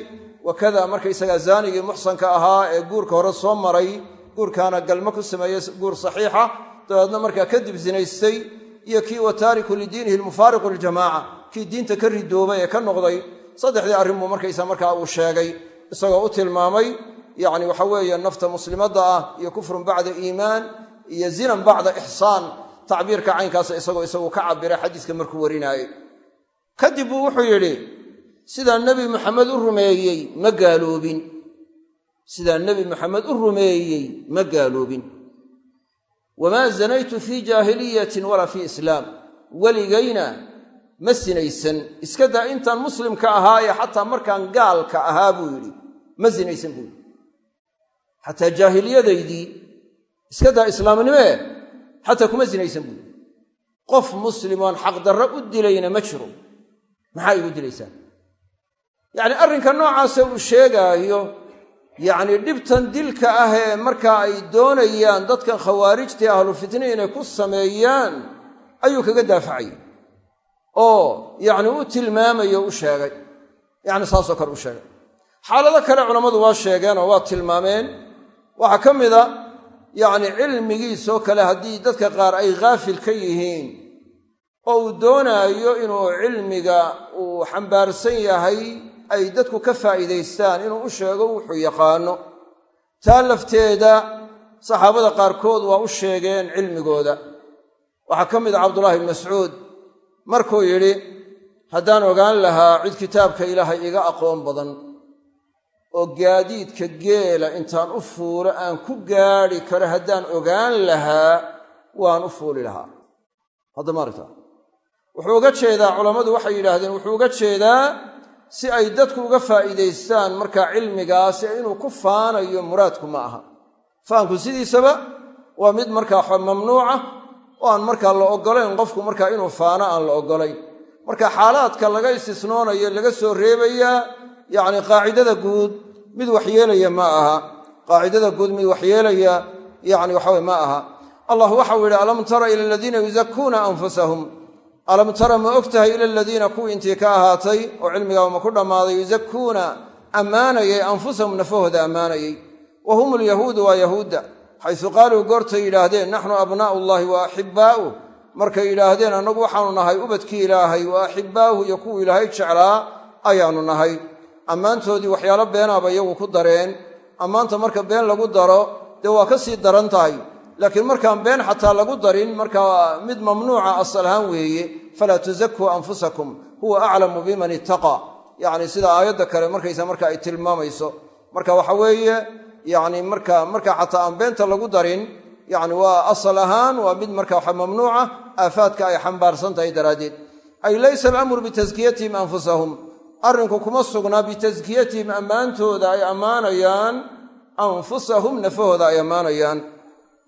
Speaker 1: wakada markaysagaa zaanigii muxsanka ahaa ee guurka hore soo maray guurkaana galmo ku sameeyey guur saxiixa dabeedna markaa kadib zinaystay iyo kii wa taariku lidiinihi lmufaariqu liljamaaca kii diinta ka ridoobay ee ka noqday saddexdii arrin buu markaysa markaa uu sheegay isagoo u tilmaamay yacni waxa weeye nafta muslimadda ah iyo kufrun bacda iimaan iyo zinan bacda ixsaan tacbiirka caynkaasa isagoo isagu ka cabiray xadiiska markuu warinaayey. Kadib buu wuxuu yidhi sidaa nebi maxamed u rumeeyey ma gaaloobin. Sidaa nebi maxamed u rumeeyey ma gaaloobin. Wamaa zanaytu fii jaahiliyatin walaa fii islaam. Weligayna ma sinaysan iska daa intaan muslimka ahaaye xataa markaan gaalka ahaa buu yidhi ma sinaysan buu yidhi. Xataa jaahiliyadaydii iska daa islaamnimee xataa kuma sinaysan buu yidhi. Qof muslimoon xaqdarro u dilayna ma jiro maxaa igu dilaysaan? Yacni arrinka noocaasa uu sheegaayo yacnii dhibtan dilka ah ee markaa ay doonayaan dadkan khawaarijtii ahlu fitni inay ku sameeyaan ayuu kaga daafacayay oo yacni u tilmaamayo u sheegay. Yacni saasoo kale u sheegay. Xaalado kale culammadu waa sheegeen oo waa tilmaameen. Waxaa ka mida yacni cilmigiisoo kale haddii dadka qaar ay khaafil ka yihiin oo uu doonaayo inuu cilmiga uu xambaarsan yahay ay dadku ka faa'iidaystaan inuu u sheego wuxuu yaqaano. Taa lafteeda saxaabada qaarkood waa u sheegeen cilmigooda. Waxaa ka mid a cabdullahi bn mascuud markuu yidhi haddaan ogaan lahaa cid kitaabka ilaahay iga aqoon badan oo gaadiidka geela intaan u fuulo aan ku gaadhi karo haddaan ogaan lahaa waan u fuuli lahaa. Hadda maaragta wuxuu uga jeedaa culammadu waxay yidhaahdeen wuxuu uga jeedaa si ay dadku uga faa'iidaystaan markaa cilmigaasi inuu ku faanayo muraadku ma aha. Faanku sidiisaba waa mid markaa mamnuuca oo aan markaa la oggolayn qofku markaa inuu faano aan la oggolayn. Marka xaalaadka laga istisnoonayo laga soo reebayaa yacni qaacidada guud mid waxyeelaya ma aha. Qaacidada guud mid waxyeelaya yacni waxaweye ma aha. Allah waxau yidhi alam tara ila aladiina yuzakuuna anfusahum? Alam tara ma og tahay ila aladiina kuwii intii ka ahaatay oo cilmigaaba ku dhammaaday yuzakuuna ammaanayay anfusahum nafahooda ammaanayay. Wa hum alyahuudu waa yahuudda xaysu qaaluu goortay yidhaahdeen naxnu abnaa'u llahi wa axibbaa'uh markay yidhaahdeen annagu waxaanu nahay ubadkii ilaahay wa axibbaa'uhu iyo kuwuu ilaahay jeclaa ayaannu nahay. Ammaantoodii waxyaalo beenaaba iyagu ku dareen. Ammaanta marka been lagu daro dee waa ka sii daran tahay. Laakiin markaan been xataa lagu darin markaa mid mamnuuca asal ahaan weeye falaa tusakuu anfusakum huwa aclamu biman ittaqa. Yacni sida aayadda kale markaysa marka ay tilmaamayso. Marka waxa weeye yacni marka marka xataa aan beenta lagu darin yacni waa asal ahaan waa mid marka waxa mamnuuca aafaadka ay xambaarsan tahay daraaddeed. Ay laysa alamru bitaskiyatihim anfusahum. Arrinku kuma sugnaa bitaskiyatihim ammaantooda ay ammaanayaan anfusahum nafahooda ay ammaanayaan.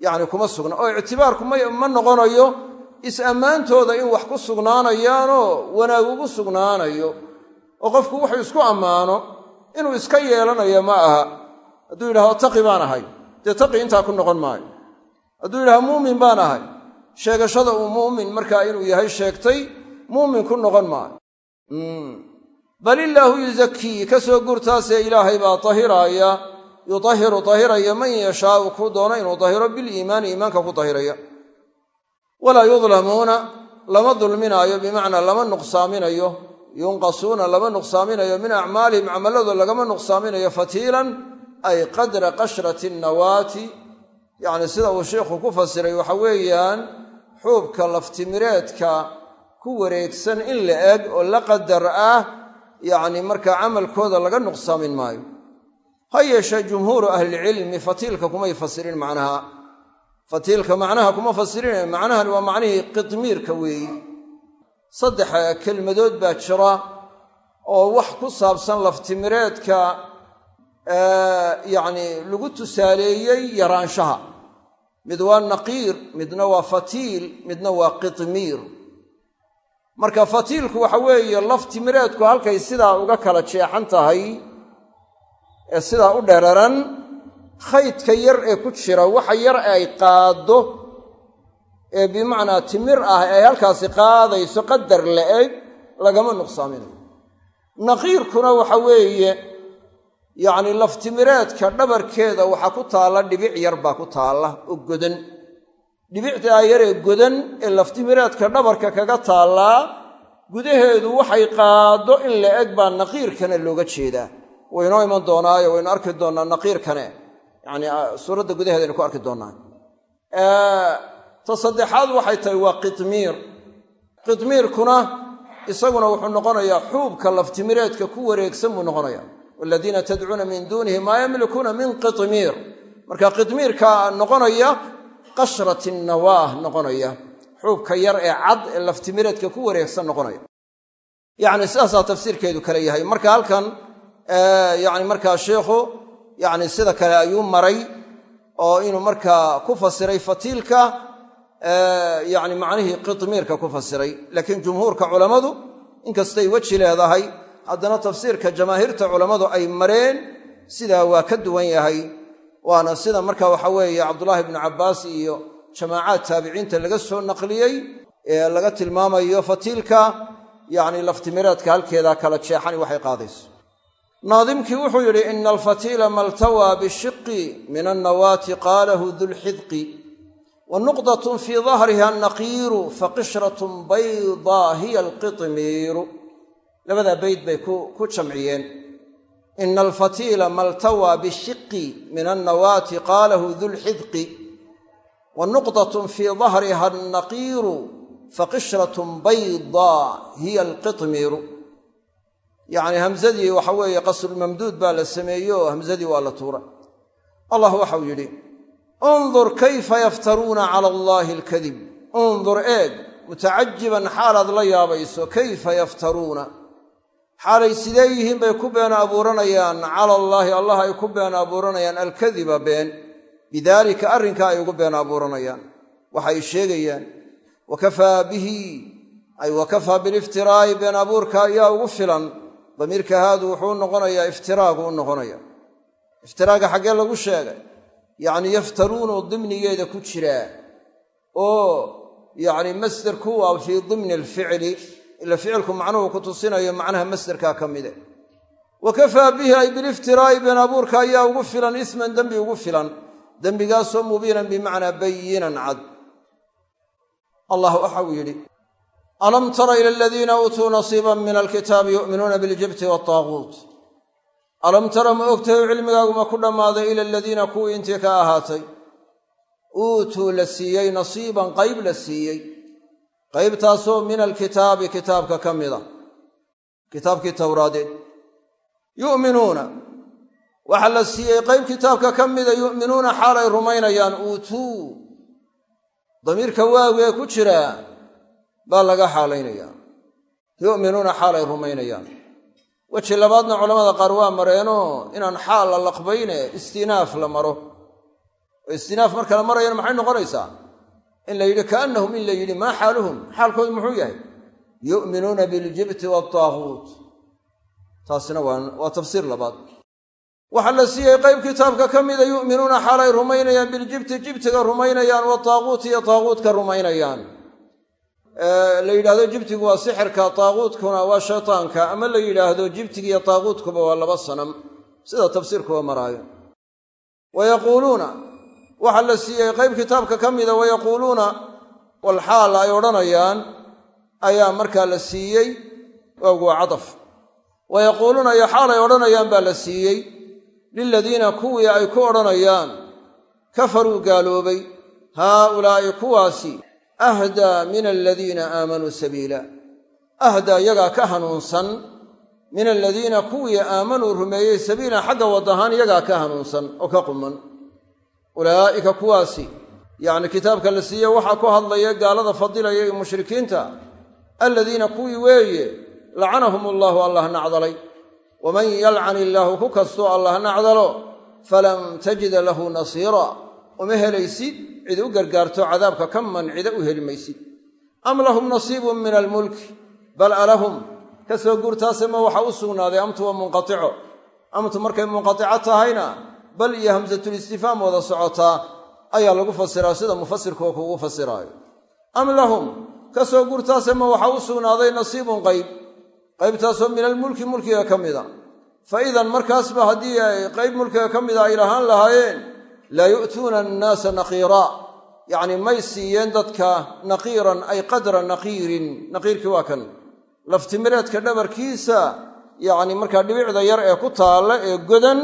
Speaker 1: Yacni kuma sugna oo ictibaarku ma noqonayo is-ammaantooda in wax ku sugnaanayaanoo wanaag ugu sugnaanayo. Oo qofku wuxuu isku ammaano inuu iska yeelanayo ma aha hadduu yidhahdo taqi baan ahay. Dee taqi intaa ku noqon maayo. Hadduu yidhahdo muumin baan ahay. Sheegashada uu muumin markaa inuu yahay sheegtay muumin ku noqon maayo. Bal illaahu yuzakii ka soo gurtaasee ilaahay baa tahiraaya yuahiru tahiraya man yashaau kuu doono inuu tahiro biliimaani iimaanka ku tahiraya. Walaa yudlamuuna lama dulminaayo bimacnaa lama nuqsaaminayo. Yunqasuuna lama nuqsaaminayo min acmaalihim camalladoo lagama nuqsaaminayo fatiilan ay qadra qashrati nawaati yacni sida uu sheikhu ku fasiray waxa weeyaan xuubka laftimireedka ku wareegsan in la eg oo la qadar ah yacni markaa camalkooda laga nuqsaamin maayo. Ha yeeshee jumhuuru ahlilcilmi fatiilka kumay fasirin macnaha. Fatiilka macnaha kuma fasirine macnahani waa macnihii qidmiirka weeyi. Saddex kelmadood baa jira oo wax ku saabsan laftimireedka yacni lagu tusaaleeyey yaraanshaha. Mid waa naqiir midna waa fatiil midna waa qidmiir marka fatiilku waxa weeye laftimireedku halkay sidaa uga kala jeexan tahay ee sidaa u dheraran khaydka yar ee ku jira waxa yar ay qaaddo ee bimacnaa timir ah ee halkaasi qaadayso qadar la-eg lagama nuqsaaminayo. Naqiirkuna waxa weeye yacni laftimireedka dhabarkeeda waxaa ku taalla dhibic yar baa ku taalla oo godan. Dhibicdaa yaree godan ee laftimireedka dhabarka kaga taallaa gudaheedu waxay qaaddo in la eg baa naqiirkana looga jeedaa. Waynoo iman doonaayo waynu arki doonnaa naqiirkane. Yacni suuradda gudaheedaynu ku arki doonnaa ta saddexaad waxay tahay waa qidmiir qidmiirkuna isaguna wuxuu noqonayaa xuubka laftimireedka ku wareegsan buu noqonayaa waladiina tadcuuna min duunihi maa yamlikuuna min qidmiir marka qidmiirka noqonaya qashrati nawaah noqonaya xuubka yar ee cad ee laftimireedka ku wareegsan noqonaya. Yacni sidaasaa tafsiirkeedu kale yahay. Marka halkan yacni markaa sheikhu yacni sida kale ayuu maray oo inuu markaa ku fasiray fatiilka yacni macnihii qidmiirka ku fasiray. Laakiin jumhuurka culammadu inkastay weji leedahay haddana tafsiirka jamaahiirta culammadu ay mareen sidaa waa ka duwan yahay. Waana sida marka waxa weeye cabdullaahi ibnu cabbaas iyo jamaacaad taabiciinta laga soo naqliyey ee laga tilmaamayo fatiilka yacni laftimireedka halkeeda kala jeexani waxay qaadayso. Naadimkii wuxuu yidhi ina alfatiila maltawaa bishiqi min annawaati qaalahu dulxidqi wa nuqdatun fii dahriha naqiiru faqishratun baydaa hiya alqitmiiru labadaa bayd bay ku jamciyeen. Ina alfatiila maltawaa bishiqi min annawaati qaalahu dulxidqi wa nuqdatun fii dahriha naqiiru faqishratun baydaa hiya alqitmiiru. Yacni hamzadii waxa weeye qasrulmamduud baa la sameeye oo waa la tuuray allah waxau yidhi undur kayfa yaftaruuna cala allaahi alkadib. Undur eeg mutacajiban xaalaad la yaabayso kayfa yaftaruuna xaalay sidee yihiin bay ku been abuuranayaan cala allaahi allah ay ku been abuuranayaan alkadiba been bidaalika arrinkaa ay ugu been abuuranayaan. Waxay sheegayaan wa kafaa bihi ay wa kafaa biliftiraa'i been abuurka ayaa ugu filan. Damiirka haadu wuxuu noqonayaa iftiraagu u noqonaya iftiraaga xaggee lagu sheegay yacni yaftaruunuu dimnigeeda ku jiraa oo yacni masderku waa fii dimni alficli ila ficilku macnuhu ku tusinayo macnaha masderkaa ka mide wa kafaa bihi ay biliftiraa'i been abuurka ayaa ugu filan isman dembi ugu filan dembigaasoo mubiinan bimacnaa bayinan cad. Allah waxa uu yidhi alam tara ila aladiina uutuu nasiiban min alkitaabi yu'minuuna biljibti waataaguut alam tara ma ogtahay cilmigaagu ma ku dhammaaday ila aladiina kuwii intii ka ahaatay? Uutuu la siiyey nasiiban qayb la siiyey qaybtaasoo min alkitaabi kitaabka ka mida. Kitaabkii towraadeed yu'minuuna. Waxaa la siiyey qayb kitaabka ka mida yu'minuuna xaalay rumaynayaan. Uutuu. Damiirka waagu ee ku jiraa baa laga xaalaynayaa yu'minuuna xaalay rumaynayaan. Weji labaadna culamada qaar waa mareenoo inaan xaal la laqbayne istinaaf la maro. Oo istinaaf marka la marayana maxay noqonaysaa in la yidhi kaannahum in la yidhi maa xaaluhum? Xaalkoodu muxuu yahay yu'minuuna biljibti waataaguut taasina waa tafsiir labaad. Waxaa la siiyey qayb kitaabka ka mida yu'minuuna xaalay rumaynayaan biljibti jibtiga rumaynayaan wataaguuti iyo taaguutka rumaynayaan. La yidhaahdo jibtigu waa sixirka taaguutkuna waa shaytaanka ama la yidhaahdo jibtigiiyo taaguutkuba waa laba sanam. Sida tafsiirkuba maraayo waxaa la siiyey qayb kitaabka ka mida wayaquuluuna walxaal ay odhanayaan ayaa markaa la siiyey waagu waa cadaf. Wa yaquuluuna iyo xaalay odhanayaan baa la siiyey liladiina kuwii ay ku odhanayaan kafaruu gaaloobay haaulaa'i kuwaasi ahdaa min aladiina aamanuu sabiila. Ahdaa iyagaa ka hanuunsan min aladiina kuwii aamanuu rumeeyey sabiilan xagga wadahaan iyagaa ka hanuunsan oo ka quman ulaa'ika kuwaasi. Yacni kitaabka la siiye waxaa ku hadlaya gaalada fadilaya iyo mushrikiinta aladiina kuwii weeye lacanahum allaahu allah nacdalay. Waman yalcan illaahu ku kastoo allah nacdalo falan tajida lahu nasiira. Uma helaysid cid u gargaarto cadaabka ka mancida u heli maysid am lahum nasiibun min almulki bal alahum ka soo guurtaase ma waxa u sugnaaday amtu waa munqatico. Amtu markay munqatico tahayna bal iyo hamsatulistifaam wada socotaa ayaa lagu fasiraa sida mufasirkuwa kuugu fasiraayo. Am lahum ka soo guurtaase ma waxa u sugnaaday nasiibun qayb. Qaybtaasoo min almulki mulkiga ka mida. Fa idan markaasba haddii ay qayb mulkiga ka mida ay lahaan lahaayeen laa yu'tuuna annaasa naqiira. Yacni may siiyeen dadka naqiiran ay qadra naqiirin. Naqiirkii waa kan laftimireedka dhabarkiisa yacni markaa dhibicda yar ee ku taalla ee godan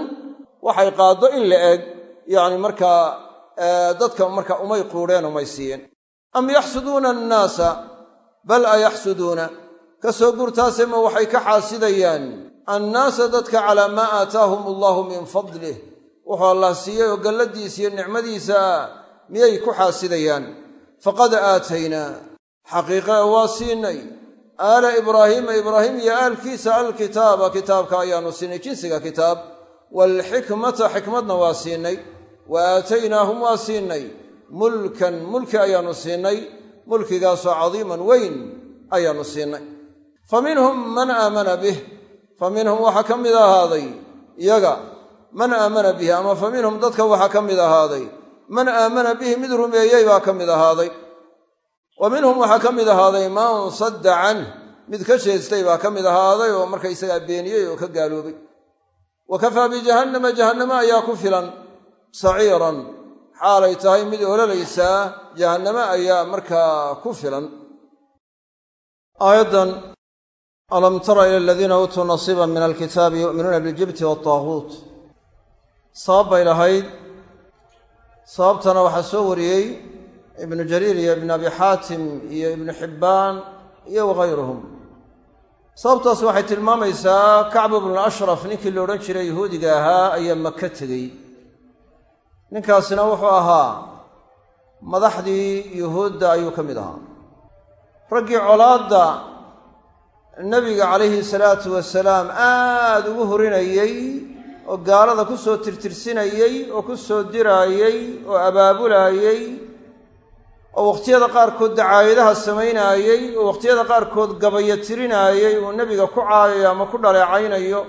Speaker 1: waxay qaaddo in la eg yacni markaa dadka marka umay quudheen umay siiyeen. Am yaxsuduuna annaasa? Bal a yaxsuduuna ka soo guurtaase ma waxay ka xaasidayaan? Annaasa dadka calaa maa aataahum allaahu min fadlih wuxuu allah siiyey oo galladiisa iyo nicmadiisa miyay ku xaasidayaan? Faqad aataynaa. Xaqiiqe waa siinay. Aala ibraahiima ibraahim iyo aalkiisa alkitaaba kitaabka ayaannu siinay jinsiga kitaab waalxikmata xikmadna waa siinay wa aataynaahum waa siinay mulkan mulki ayaannu siinay mulkigaasoo cadiiman weyn ayaannu siinay. Fa minhum man aamana bih fa minhum waxaa ka mid ahaaday iyaga man aamana bihi ama fa minhum dadka waxaa ka mid ahaaday man aamana bihi mid rumeeyey baa ka mid ahaaday. Wa minhum waxaa ka mid ahaaday man sadda canh mid ka jeestay baa ka mid ahaaday oo markaysagaa beeniyey oo ka gaaloobay wa kafaa bijahannama jahannama ayaa ku filan saciiran xaalay tahay mid ololaysaa jahanname ayaa markaa ku filan aayaddan alam tara ila aladiina uutuu nasiiban min alkitaabi yu'minuuna biljibti waataaguut sabab bay lahayd sababtana waxaa soo wariyey ibnu jariir iyo ibnu abi xaatim iyo ibnu xibbaan iyo wagayruhum sababtaas waxay tilmaamaysaa kacbu bnu ashraf ninkii la odhan jiray yahuudiga ahaa ayaa maka tegey. Ninkaasina wuxuu ahaa madaxdii yuhuudda ayuu ka mid ahaa. Raggii colaadda nebiga calayhi salaatu wasalaam aada ugu horinayey oo gaalada ku soo tirtirsinayey oo ku soo diraayey oo abaabulaayey oo wakhtiyada qaarkood dacaayadaha samaynaayey oo wakhtiyada qaarkood gabaya tirinaayey uu nebiga ku caayayo ama ku dhaleecaynayo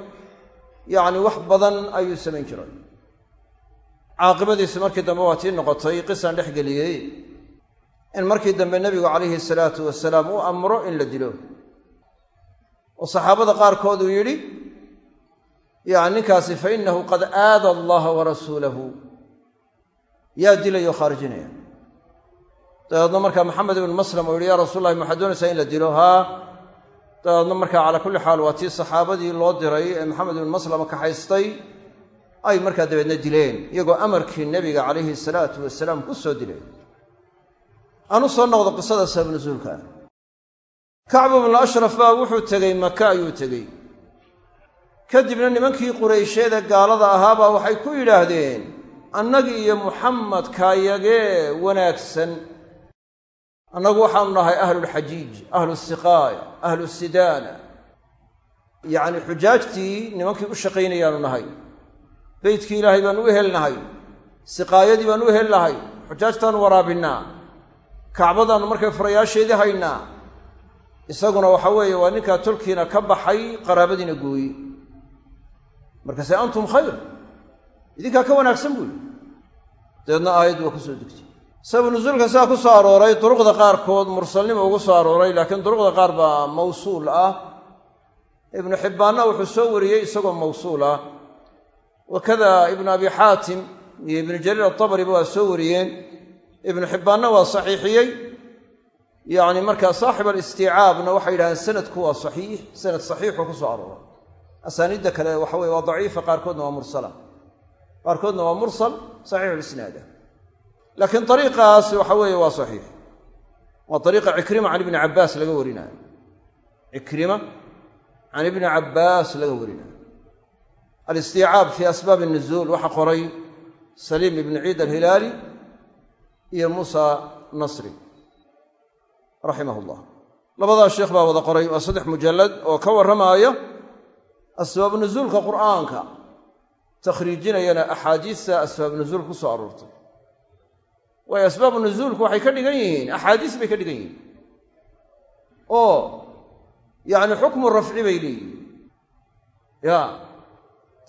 Speaker 1: yacni wax badan ayuu samayn jiray. Caaqibadiisi markii dambe waa tii noqotay qisan dhex geliyey in markii dambe nebigu calayhi salaatu wasalaam uu amro in la dilo. Oo saxaabada qaarkood uu yidhi yani ninkaasi fa innahu qad aada allaha wa rasuulahu. Yaa dilayoo khaarijinaya dabeedna markaa maxamed ibnu maslam uu yihi yaa rasuul allahi maxaad doonaysaa in la dilo haa dabeedna markaa calaa kulli xaal waa tii saxaabadii loo diray ee maxamed ibnu maslama kaxaystay ay markaa dabeedna dileen iyagoo amarkii nebiga calayhi salaatu wasalaam ku soo dileen. Aan u soo noqdo qisada sabab nusuulka kacbu bnu ashraf baa wuxuu tegey maka ayuu tegey. Kadibna nimankii quraysheeda gaalada ahaabaa waxay ku yidhaahdeen annagii iyo muxamed kaayagee wanaagsan annagu waxaanu nahay ahlulxajiij ahlu siqaaya ahlu sidaana. Yacni xujaajtii nimankii u shaqaynayaanu nahay. Beytkii ilaahay baanu u helnahay siqaayadii baanu u helnahay xujaajtaanu waraabinnaa. Kacbadaannu markay furayaasheedii haynaa. Isaguna waxa weeye waa ninkaa tolkiina ka baxay qaraabadiina gooye markaase antum khayr idinkaa ka wanaagsan buuyi dabeedna aayaddu waa ku soo degtay sabab nusuulka sidaa ku soo arooray duruqda qaarkood mursalnimo ugu soo arooray laakiin duruqda qaar baa mawsuul ah. Ibnu xibbaanna wuxuu soo wariyey isagoo mawsuul ah. Wakada ibnu abi xaatim iyo ibnu jariir atabariba waa soo wariyeen. Ibnu xibbaanna waa saxiixiyey. Yacni markaa saaxib alistiicaabna waxay yidhahdeen sanadku waa saxiix sanad saxiixuu ku soo aroora asaaniidda kale waxa weye waa daciifa qaarkoodna waa mursala. Qaarkoodna waa mursal saxiixulisnaada laakiin ariiqaas waxa weeye waa saxiix. Waa ariiqa cikrima can ibni cabbaas laga warinayo. Cikrima can ibni cabbaas laga warinayo. Alistiicaab fii asbaab nuzuul waxaa qoray saliim ibni ciid alhilaali iyo muusa nasri raximah llah labadaa sheekh baa wada qoray waa saddex mujallad oo ka warramaaya asbaab nuzuulka qur'aanka takhriijinayana axaadiista asbaab nuzuul ku soo aroortay waayo asbaabu nuzuulku waxay ka dhigan yihiin axaadiis bay ka dhigan yihiin. Oo yacni xukmu rafci bay leeyihiin ya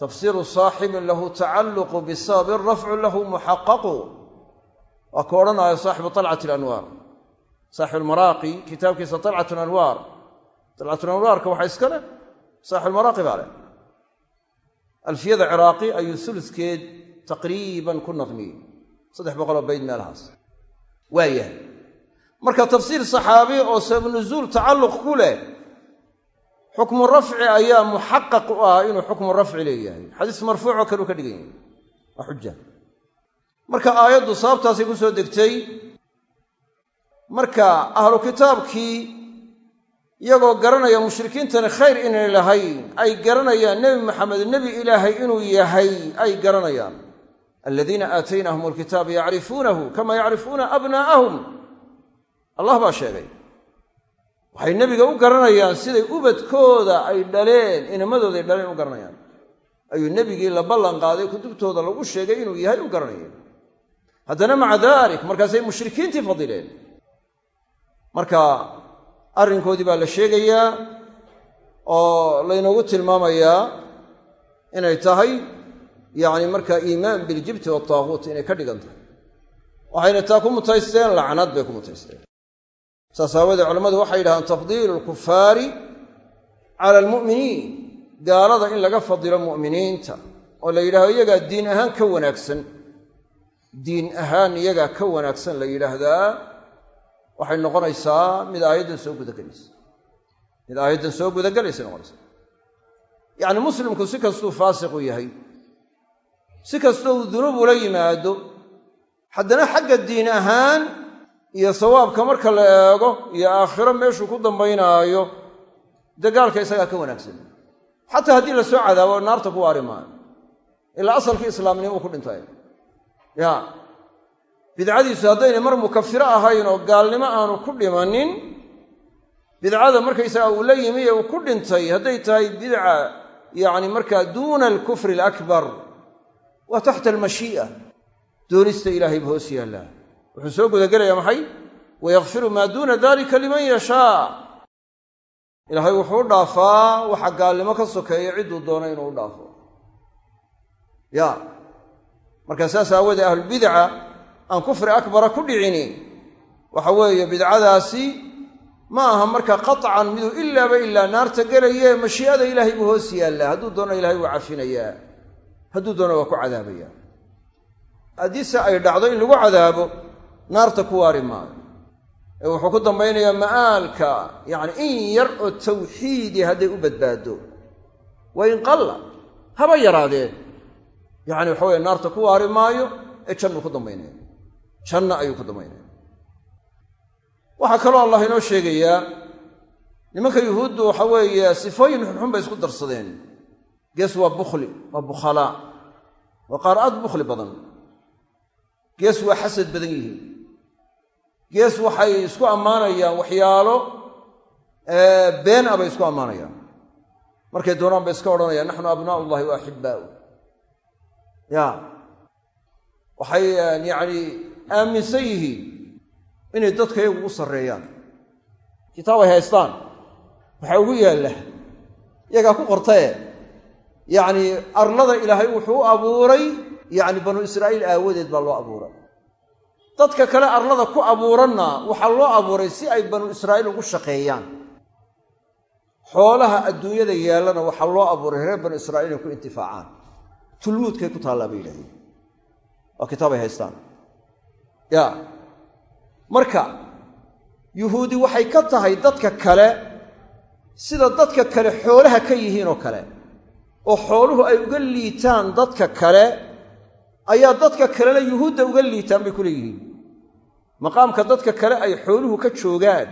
Speaker 1: tafsiiru saaxibin lahu tacalluqu bisababin rafcu lahu muxaqaqu waa ka odhanaayo saaxibu talcati alanwaar. Saaxibu almaraaqi kitaabkiisa talcat lanwaar talcatulanwaarka waxaa iska saaxibu almaraaqi baa leh. Alfiyada ciraaqi ayuu suluskeed taqriiban ku nadmiyey saddex boqoloo bayd meelahaas. Waa yahay. Marka tafsiir saxaabi oo sabab nuzuul tacalluq ku leh xukmu rafci ayaa muxaqaq u ah inuu xukmu rafci leeyahay. Xadiis marfuucoo kale u ka dhigan yahay. Waa xuja marka aayaddu sababtaasay ku soo degtay marka ahlu kitaabkii iyagoo garanaya mushrikiintani khayr inay lahayn ay garanayaan nebi maxamed nebi ilaahay inuu yahay ay garanayaan aladiina aataynahum alkitaaba yacrifuunahu kama yacrifuuna abnaa'ahum allah baa sheegay. Waxay nebiga u garanayaan siday ubadkooda ay dhaleen inamadooda ay dhaleen u garanayaan. Ayuu nebigii la ballan qaaday kutubtooda lagu sheegay inuu yahay u garanayeen haddana maca dalik markaasay mushrikiintii fadileen marka arrinkoodii baa la sheegayaa oo laynoogu tilmaamayaa inay tahay yacni markaa iimaan biljibti wataaquut inay ka dhigan tahay waxayna taa ku mutaysteen lacnad bay ku mutaysteen. Saas aawoodee culammadu waxay yidhahdaan tafdiilu alkufaari cala almu'miniin gaalada in laga fadilo mu'miniinta oo la yidhahdo iyagaa diin ahaan ka wanaagsan diin ahaan iyagaa ka wanaagsan la yidhaahdaa waxay noqonaysaa mid aayaddan soo gudagelaysa. Mid aayaddan soo gudagelaysa noqonaysaa yacni muslimku si kastuu faasiqu yahay si kastoo uu dunuub ula yimaado haddana xagga diin ahaan iyo sawaabka marka la eego iyo aakhiro meeshuu ku dambaynaayo dagaalka isagaa ka wanaagsan. Xataa haddii la soo cadaabo naarta ku waari ilaa asalkii islaamnimo ku dhintay. Ya. Bidcadiisu haddaynay mar mukafiro ahayn oo gaalnimo aanu ku dhimanin bidcada markaysaga uu la yimi ee uu ku dhintay hadday tahay bidca yacni markaa duuna alkufri alakbar waa taxta almashii'a doonista ilaahay ba hoos yaallaa. Wuxuu soo gudagelayaa maxay? Wayakfiru maa duuna dalika liman yashaa. Ilaahay wuxuu u dhaafaa waxa gaalnimo ka sokeeya cidduu doono inuu u dhaafo. Ya markaa saas aawoodee ahlulbidca aan kufri akbara ku dhicini waxa weeye bidcadaasi ma aha marka qaطcan miduu ilaaba ilaa naarta gelaye mashii'ada ilaahay buu hoos yaallaa. Hadduu doono ilahay waa cafinayaa hadduu doono waa ku cadaabaya. Haddiise ay dhacdo in lagu cadaabo naarta ku waari maayo. Ee wuxuu ku dambaynayaa ma'aalka yacni in yar oo tawxiidi hadday u badbaado wa in qalla haba yaraadee yacni waxa weye naarta ku waari maayo ee jannuu ku dambaynaya. Janno ayuu ku dambaynaya. Waxaa kaloo allah inoo sheegayaa nimanka yuhuuddu waxa weeye sifooyin xunxun bay isku darsadeen gees waa bukhli waa bukhalaa waa qaar aad bukhli badan. Gees waa xasad badan yihiin. Gees waxay isku ammaanayaan waxyaalo been ah bay isku ammaanayaan. Markay doonaan bay iska odhanayaan naxnu abnaa'u ullahi wa axibbaa'u ya. Waxay yacni aaminsan yihiin inay dadka iyagu u sarreeyaan. Kitaab ay haystaan. Waxaa ugu yaalla iyagaa ku qortae yacni arlada ilaahay wuxuu u abuuray yacni banu israa'iil aawadeed baa loo abuuray. Dadka kale arlada ku abuuranna waxaa loo abuuray si ay banu israa'iil ugu shaqeeyaan. Xoolaha adduunyada yaallana waxaa loo abuuray reer banu israa'iil inay ku intifaacaan. Tulmuudkay ku taallaa bay yidhahdeen waa kitaab ay haystaan. Ya. Marka yuhuudi waxay ka tahay dadka kale sida dadka kale xoolaha ka yihiin oo kale oo xooluhu ay uga liitaan dadka kale ayaa dadka kalena yuhuudda uga liitaan bay ku leeyihiin. Maqaamka dadka kale ay xooluhu ka joogaan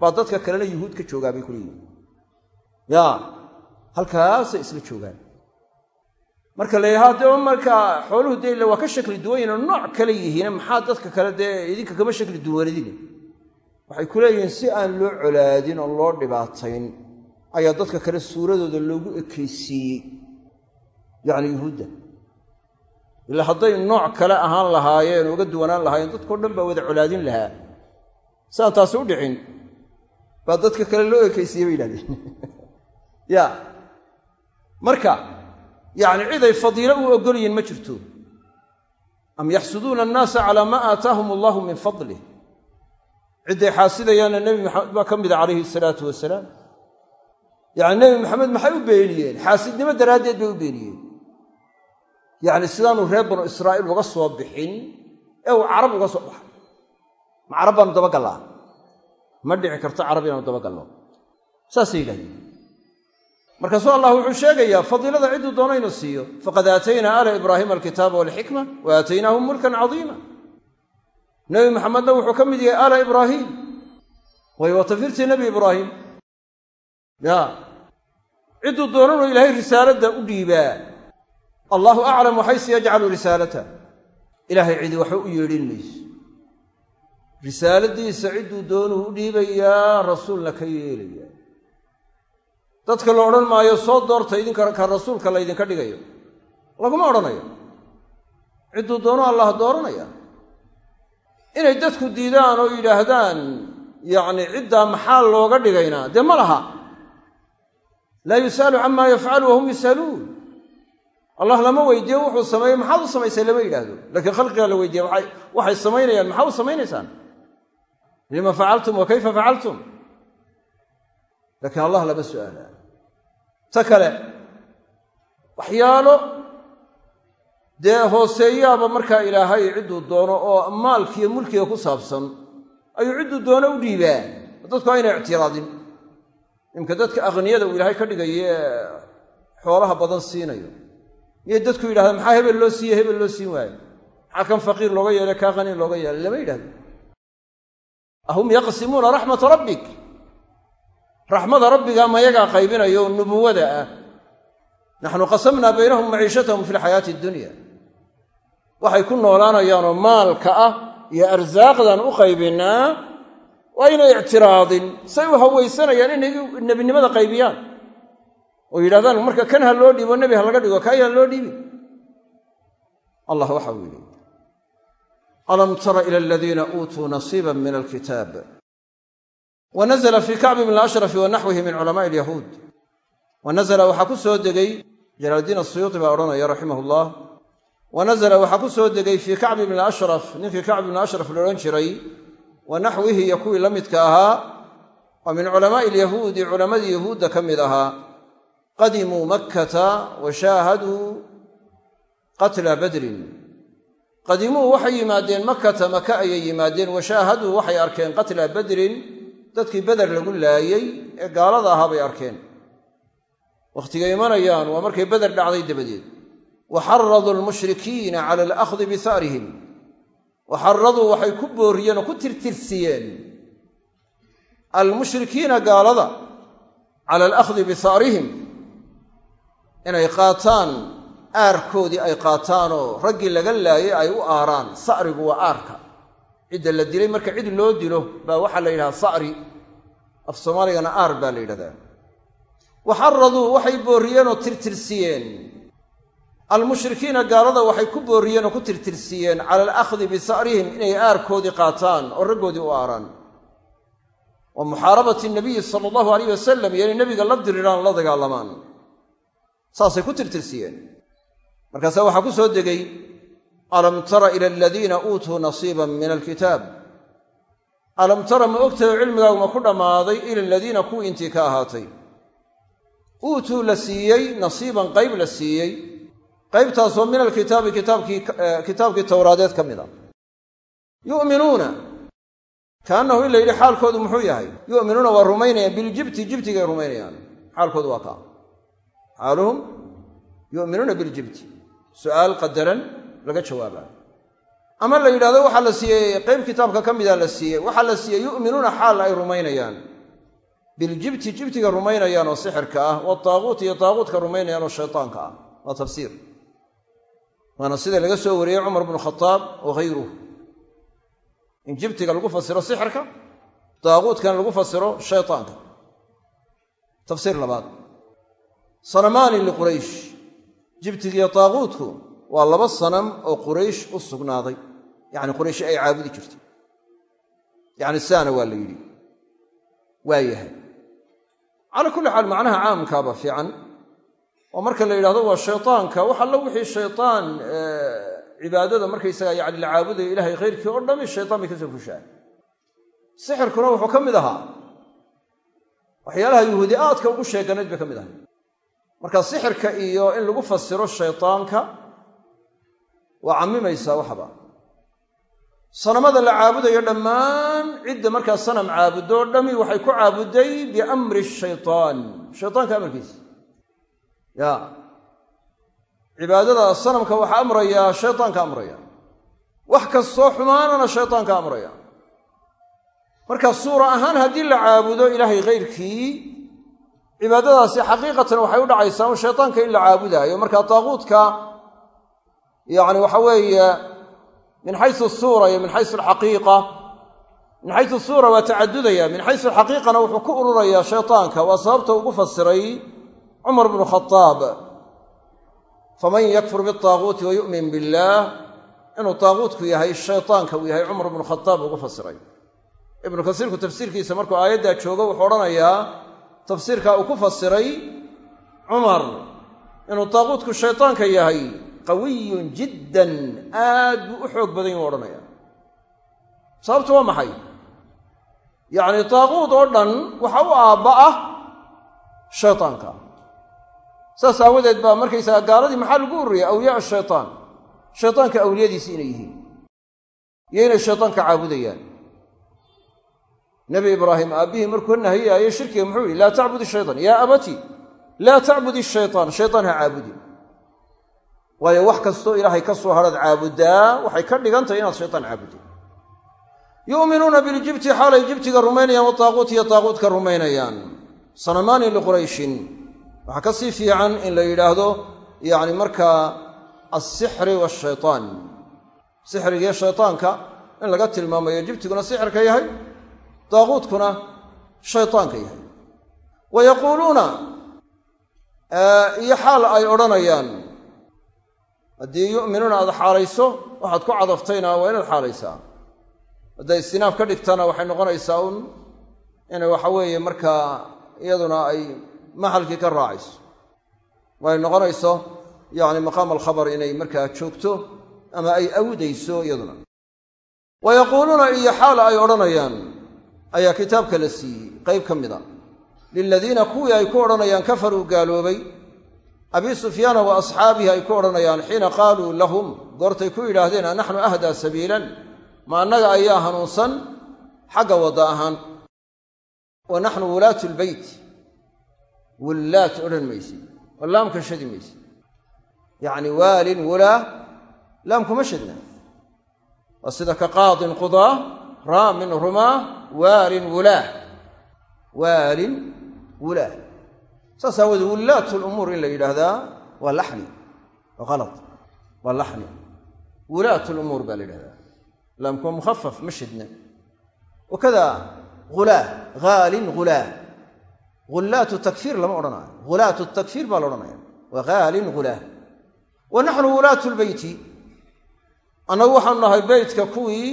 Speaker 1: baa dadka kalena yuhuud ka joogaa bay ku leeyihiin. Ya halkaasay isla joogaan. Marka la dee markaa xooluhu dee waa ka shakli duwan yihiin oo nooc kale yihiine maxaa dadka kale dee idinka kama shakli duwanidine waxay ku leeyihiin si aan loo colaadin oo loo dhibaatayn ayaa dadka kale suuradooda loogu ekaysiiyey yacni yuhuudda. Ilaa hadday nooc kale ahaan lahaayeen uga duwanaan lahaayeen dadkao dhan baa wada colaadin lahaa. Si aan taasi u dhicin baa dadka kale loo ekaysiiyey bay yidhahdeen. (laughs) Ya marka yacni cid ay fadiilo u ogolyihin ma jirto. Am yaxsuduuna annaasa calaa maa aataahum allahu min fadlih cidday xaasidayaanna nebi maxamed baa ka mida calayhi salaatu wasalaam yacni nebi maxamed maxay u beeniyeen? Xaasidnimo daraaddeed bay u beeniyeen. Yacni sidaanu reer banu israa'iil uga soo bixin ee uu carab uga soo baxay. Ma carab baanu dabagallaa ma dhici karto carab inaanu dabagallo saasay yidhahdeen. Markaasuu allah wuxuu sheegayaa fadiilada cidduu doono inuu siiyo. Faqad aataynaa aala ibraahiima alkitaaba walxikma wa aataynaahum mulkan cadiima. Nebi maxamedna wuxuu ka mid yahay aala ibraahiim ya. Cidduu doonanu ilaahay risaaladda u dhiibaa allahu aclamu xaysu yajcalu risaalata. Ilaahay cidi waxba u yeedhin mayso risaaladiisa cidduu doonuu u dhiibayaa rasuulna ka yeelaya. Dadka la odhan maayo soo doorta idinka ka rasuulka laydinka dhigayo. Laguma odhanayo. Cidduu doono allah dooranaya. Inay dadku diidaan oo yidhaahdaan yacni ciddaa maxaa looga dhigaynaa? Dee ma laha laa yus'alu camaa yafcalu wahum yus'aluun allah lama weydiiyo wuxuu sameeyey maxaad u samaysay? lama yidhaahdo. Laakiin khalqigaa la weydiiya waxay samaynayaan maxaa u samaynaysaan lima facaltum wa kayfa facaltum laakiin allah lama su'aalaa ta kale waxyaalo dee hooseeyaaba markaa ilaahay cidduu doono oo maalkiiyo mulkiga ku saabsan ayuu cidduu doono u dhiibaa. Dadku ayna ictiraadin imka dadka akhniyada uu ilaahay ka dhigayo ee xoolaha badan siinayo. Miyay dadku yidhahdaan maxaa hebel loo siiye hebel loo siin waayo. Maxaa kan faqiir looga yeelay kaa qaniin looga yeelay. Lama yidhahdo ahum yaqsimuuna raxmata rabbik. Raxmada rabbiga mayagaa qaybinayo nubuwada ah. Naxnu qasamnaa baynahum maciishatahum fi lxayaati addunya waxay ku noolaanayaanoo maalka ah iyo arsaaqdan u qaybinnaa waa inay ictiraadin. Say u hawaysanayaan inay nebinimada qaybiyaan. Oo yidhahdaan marka kan ha loo dhiibo nebi ha laga dhigo kaayaan loo dhiibi allah waxa uu yidhi alam tara ila aladiina uutuu nasiiba min alkitaab? Wa nazla fii kacbi bn ashrafi wa naxwihi min culamaai alyahuud. Wa waxaa ku soo degay jalaaldiin asuyuuti baa odhanaya raximah llah wa waxaa ku soo degay fii kacbi bni ashraf ninkii kacbi bni ashraf la odhan jiray wa naxwihi iyo kuwii la midka ahaa oo min culamaai alyahuudi culammadii yahuudda ka mid ahaa. Qadimuu makkata wa shaahaduu qatla badrin. Qadimuu waxay yimaadeen makkata maka ayay yimaadeen. Wa shaahaduu waxay arkeen qatla badrin dadkii beder lagu laayey ee gaalada ahaa bay arkeen. Wakhtigay imanayaan waa markay beder dhacday dabadeed. Wa xaraduu almushrikiina cala alakhdi bihaarihim wa xaraduu waxay ku booriyeen oo ku tirtirsiyeen almushrikiina gaalada cala alakhdi bihaarihim inay qaataan aarkoodii ay qaataanoo raggii laga laayay ay u aaraan sa'rigu waa aarka. Cidda la dilay marka cid loo dilo baa waxaa la yidhahaa sa'ri. Af soomaaligana aar baa la yidhahdaa. Wa xaraduu waxay boorriyeen oo tirtirsiyeen almushrikiina gaalada waxay ku boorriyeen oo ku tirtirsiyeen cala alakhdi bisa'rihim inay aarkoodii qaataan oo raggoodii u aaraan. Wa muxaarabati nabiyi sala allahu alayh wasalam iyo inay nebiga la diriraan la dagaalamaan. Saasay ku tirtirsiyeen. Markaasaa waxaa ku soo degay alam tara ila aladiina uutuu nasiiban min alkitaab? Alam tara ma ogtahay cilmigaagu ma ku dhammaaday ila aladiina kuwii intii ka ahaatay? Uutuu la siiyey nasiiban qayb la siiyey qaybtaasoo min alkitaabi kitaabkii kitaabkii towraadeed ka mid a. Yu'minuuna kaannahu in la yidhi xaalkoodu muxuu yahay? Yu'minuuna waa rumaynayaan biljibti jibtigay rumaynayaan. Xaalkoodu waa kaa. Xaaluhum yu'minuuna biljibti. Su'aal qadaran laga jawaabaa. Ama la yidhahdo waxaa la siiyey qayb kitaabka ka mida la siiyey waxaa la siiyey yu'minuuna xaal ay rumaynayaan. Biljibti jibtiga rumaynayaan oo sixirka ah wataaguut iyo taaguutka rumaynayaan oo shaytaanka ah. Waa tafsiir waana sida laga soo wariyey cumar bnu khadaab wa hayruh in jibtiga lagu fasiro sixirka daaguutkana lagu fasiro shaytaanka. Tafsiir labaad. Sanamaani liquraysh jibtigiiyo daaguutku waa laba sanam oo quraysh u sugnaaday. Yacni quraysh ay caabudi jirtay. Yacni saana waa la yidhi. Waa yahay. Calaa kulli xaal macnaha caamkaaba fiican oo marka la yidhahdo waa shaytaanka wax alla wixii shaytaan cibaadada markaysaga yani la caabudayo ilahay khayrkii oo dhami shaytaan bay ka soo fushaan sixirkuna wuxuu ka mid ahaa. Waxyaalaha yuhuudi aadka ugu sheeganayd bay ka mid ahay marka sixirka iyo in lagu fasiro shaytaanka waa cammimaysaa waxba. Sanamada la caabudayo dhammaan cidda markaa sanam caabudoo dhami waxay ku caabuday biamri shaytaan. Shaytaanka amarkiisa ya. Cibaadada sanamka waxaa amrayaa shaytaanka amraya. Wax kastoo xumaanana shaytaanka amraya. Marka suura ahaan haddii la caabudo ilaahay khayrkii cibaadadaasi xaqiiqatan waxay u dhacaysaa un shaytaanka in la caabudaayo. Marka taaquudka yacni waxa weeye min xaysu suura iyo min xaysu alxaqiiqa. Min xaysu suura waa tacadudaya min xaysu alxaqiiqana wuxuu ku ururayaa shaytaanka. Waa sababta ugu fasiray cumar bnu khadaab faman yakfur bitaaguuti wa yu'min billaah inuu taaguutku yahay shaytaanka uu yahay cumar bnu khadaab ugu fasiray. Ibnu kasiirku tafsiirkiisa markuu aayaddaa joogo wuxuu odhanayaa tafsiirkaa uu ku fasiray cumar inuu taaguutku shaytaanka yahay qawiyun jiddan aad buu u xoog badan yuu odhanaya sababtu waa maxay? Yacni taaquud oo dhan waxa u aabba ah shaytaanka saas aawadeed baa markaysaga gaaladii maxaa lagu ururiyay awliyaa shaytaan. Shaytaanka awliyadiisi inay yihiin. Iyo inay shaytaanka caabudayaan. Nebi ibraahim aabbihii markuu nahiyaayo shirkiga muxuu yihi laa tacbud shaytaan. Yaa abati laa tacbud ishaytaan shaytaan ha caabudi waayo wax kastoo ilaahay ka soo hadhaad caabuddaa waxay ka dhigantahay inaad shaytaan caabudid yu'minuuna biljibti xaalay jibtiga rumaynayaan wataaquut iyo taaquutka rumaynayaan. Sanamaani liqurayshin waxaa ka sii fiican in la yidhaahdo yacni markaa alsixri waashaytaan sixrigiiyo shaytaanka in laga tilmaamayo jibtiguna sixirka yahay daaquutkuna shaytaanka yahay. Wa yaquuluuna iyo xaal ay odhanayaan haddii yu'minuuna aad xaalayso waxaad ku cadaftayna waa inaad xaalaysaa. Hadday istinaaf ka dhigtana waxay noqonaysaa un. Inay waxa weeye markaa iyaduna ay maxalkii ka raacayso. Way noqonayso yacni maqaam alkhabar inay markaa joogto ama ay awdayso iyaduna. Wa yaquuluuna iyo xaal ay odhanayaan ayaa kitaabka la siiyey. Qayb ka mid a liladiina kuwii ay ku odhanayaan kafaruu gaaloobay abi sufyaana wa asxaabihi ay ku odhanayaan xiina qaaluu lahum goortay ku yidhaahdeen anaxnu ahdaa sabiilan? Ma annaga ayaa hanuunsan? Xagga wadda ahaan. Wa naxnu wulaatu lbeyt wullaat odhan maysid oo laamka shadi maysid yacni waalin wulaa laamkuma shadna waa sida ka qaadin qudaa raamin rumaa waalin wulaah waalin wulaah saas aawoodee wullaatu lumuur in la yidhaahdaa waa laxni waa ala waa laxni. Wulaat lumuur baa la yidhahdaa laamku waa mukhafaf ma shidna. Wakada ghulaah haalin ghulaah ghullaatu takfiir lama odhanaayo ghulaatu takfiir baa la odhanaya waa haalin ghulaah wa naxnu wulaatu lbeyti annagu waxaanu nahay beytka kuwii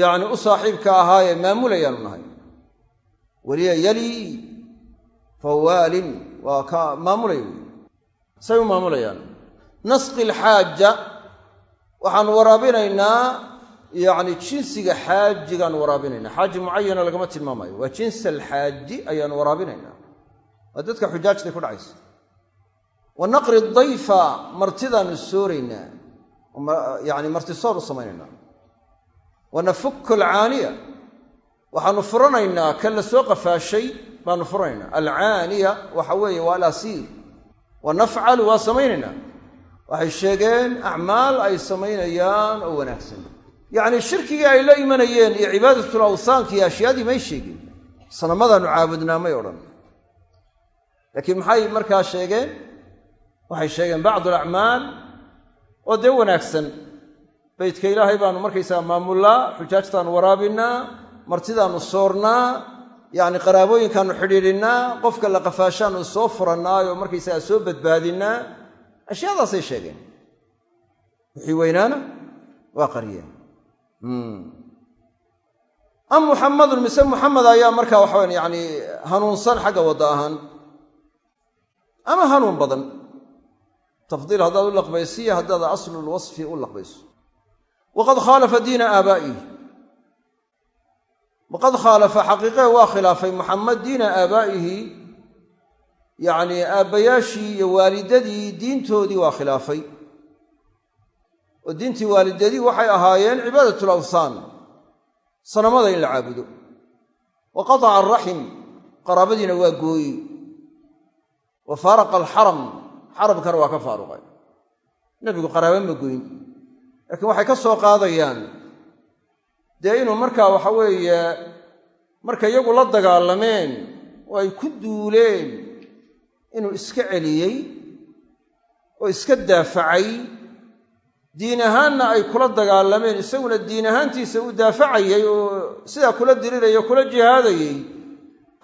Speaker 1: yacni u saaxiibka ahaayee maamulayaanu nahay. Weliya yali fawaalin waa ka maamulaya wey say u maamulayaan nasqi alxaaja waxaanu waraabinaynaa yacni jinsiga xaajigaanu waraabinaynaa xaaji mucayana lagama tilmaamayo. Waa jinsi alxaaji ayaanu waraabinaynaa waa dadka xujaajtay ku dhacaysa. Wa naqri dayfa martidaanu sooraynaa yani martisoor u samaynaynaa wa nafuku alcaaniya waxaanu furanaynaa. Kan la soo qafaashay baanu furanaynaa. Alcaaniya waxa weeye waa alasiir wa nafcalu waa samaynaynaa waxay sheegeen acmaal ay samaynayaan oo wanaagsan yacnii shirkigii ay la imanayeen iyo cibaadatul awthaanka iyo ashyaadii may sheegin. Sanamadaanu caabudnaa may odhan. Laakiin maxay markaa sheegeen? Waxay sheegeen bacdu alacmaal oo dee wanaagsan. Beydka ilaahay baanu markaysaga maamullaa xujaajtaanu waraabinnaa martidaannu soornaa yacni qaraabooyinkaannu xidhiidhinnaa qofka la qafaashaannu soo furannaayo markaysaga soo badbaadinnaa. Ashyaadaasay sheegeen. Wixii weynaana? Waa qariyeen am muxamadun mise muxamed ayaa markaa waxawan yani hanuunsan xagga wadda ahaan. Ama hanuun badan. Tafdiil haddaad u laqbaysiyo haddaad aslulwasfi u laqbayso. Waqad khaalafa diina aabaa'ihi waqad khaalafa xaqiiqee waa khilaafay muxamed diina aabaa'ihi yacnii aabbayaashii iyo waalidadii diintoodii waa khilaafay oo diintii waalidadii waxay ahaayeen cibaadatul awthaan sanamada in la caabudo. Wa qataca alraxim qaraabadiina waa gooyi wa faaraqa alxaram xaramkana waa ka faaruqay. Nebigu qaraaba ma goyn. Laakiin waxay ka soo qaadayaan dee inuu markaa waxa weeye markay iyagu la dagaalameen oo ay ku duuleen inuu iska celiyey oo iska daafacay diin ahaanna ay kula dagaalameen isaguna diin ahaantiisa u daafacayay oo sidaa kula diriraya o kula jihaadayey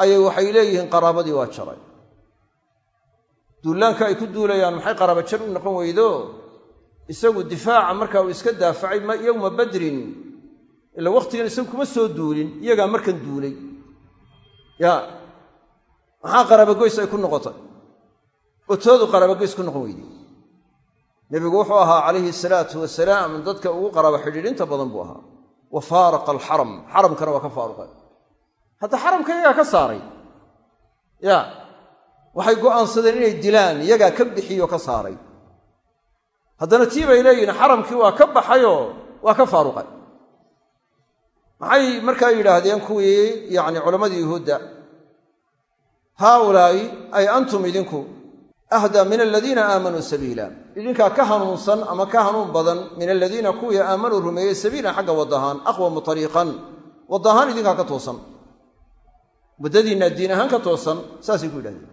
Speaker 1: ayay waxay leeyihiin qaraabadii waa jaray. Duulaanka ay ku duulayaan maxay qaraaba jar u noqon weydo? Isagu difaaca markaa uu iska daafacay yowma badrin. Ila wakhtigan isagu kuma soo duulin iyagaa markan duulay. Ya maxaa qaraabagoys ay ku noqotay? Oo toodu qaraabagoys ku noqon weyday nebigu wuxuu ahaa calayhi salaatu wasalaam dadka ugu qaraaba xidhiidhinta badan buu ahaa. Wa faaraqa alxaram xaramkana waa ka faaruqay. Hadda xaramka iyagaa ka saaray ya waxay go'aansadeen inay dilaan iyagaa ka bixiyo ka saaray. Haddana tii bay leeyihiin xaramkii waa ka baxayoo waa ka faaruqay. Maxay markaa yidhaahdeen kuwii yacni culammadii yuhuudda? Haaulaa'i ay antum idinku ahdaa min aladiina aamanuu sabiila idinkaa ka hanuunsan ama ka hanuun badan min aladiina kuwii aamanuu rumeeyey sabiilan xagga waddahaan aqwamu tariiqan wadda ahaan idinkaa ka toosan waddadiinna diin ahaan ka toosan saasay ku yidhahdeen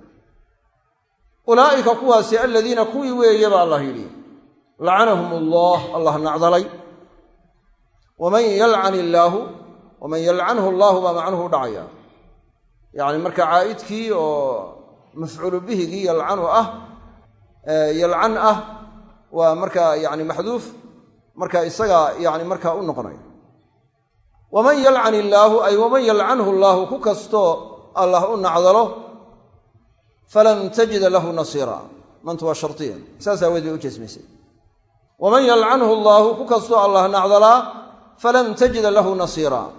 Speaker 1: ulaa'ika kuwaasi aladiina kuwii weeye baa allah yidhi lacanahum allah allah nacdalay waman yalcan illaahu waman yalcanhu allaahu baa macnuhu u dhacaya yacni marka caa'idkii oo mafcuulu bihigii ah yalcan ah waa markaa yani maxduuf marka isagaa yani markaa u noqonaya waman yalcan illaahu ay waman yalcanhu allaahu ku kastoo allah u nacdalo falan tajida lahu nasiira. Mantu waa shardiya saas aaweed bay u jeesmaysay. Waman yalcanhu allaahu ku kastoo allah nacdalaa falan tajida lahu nasiira.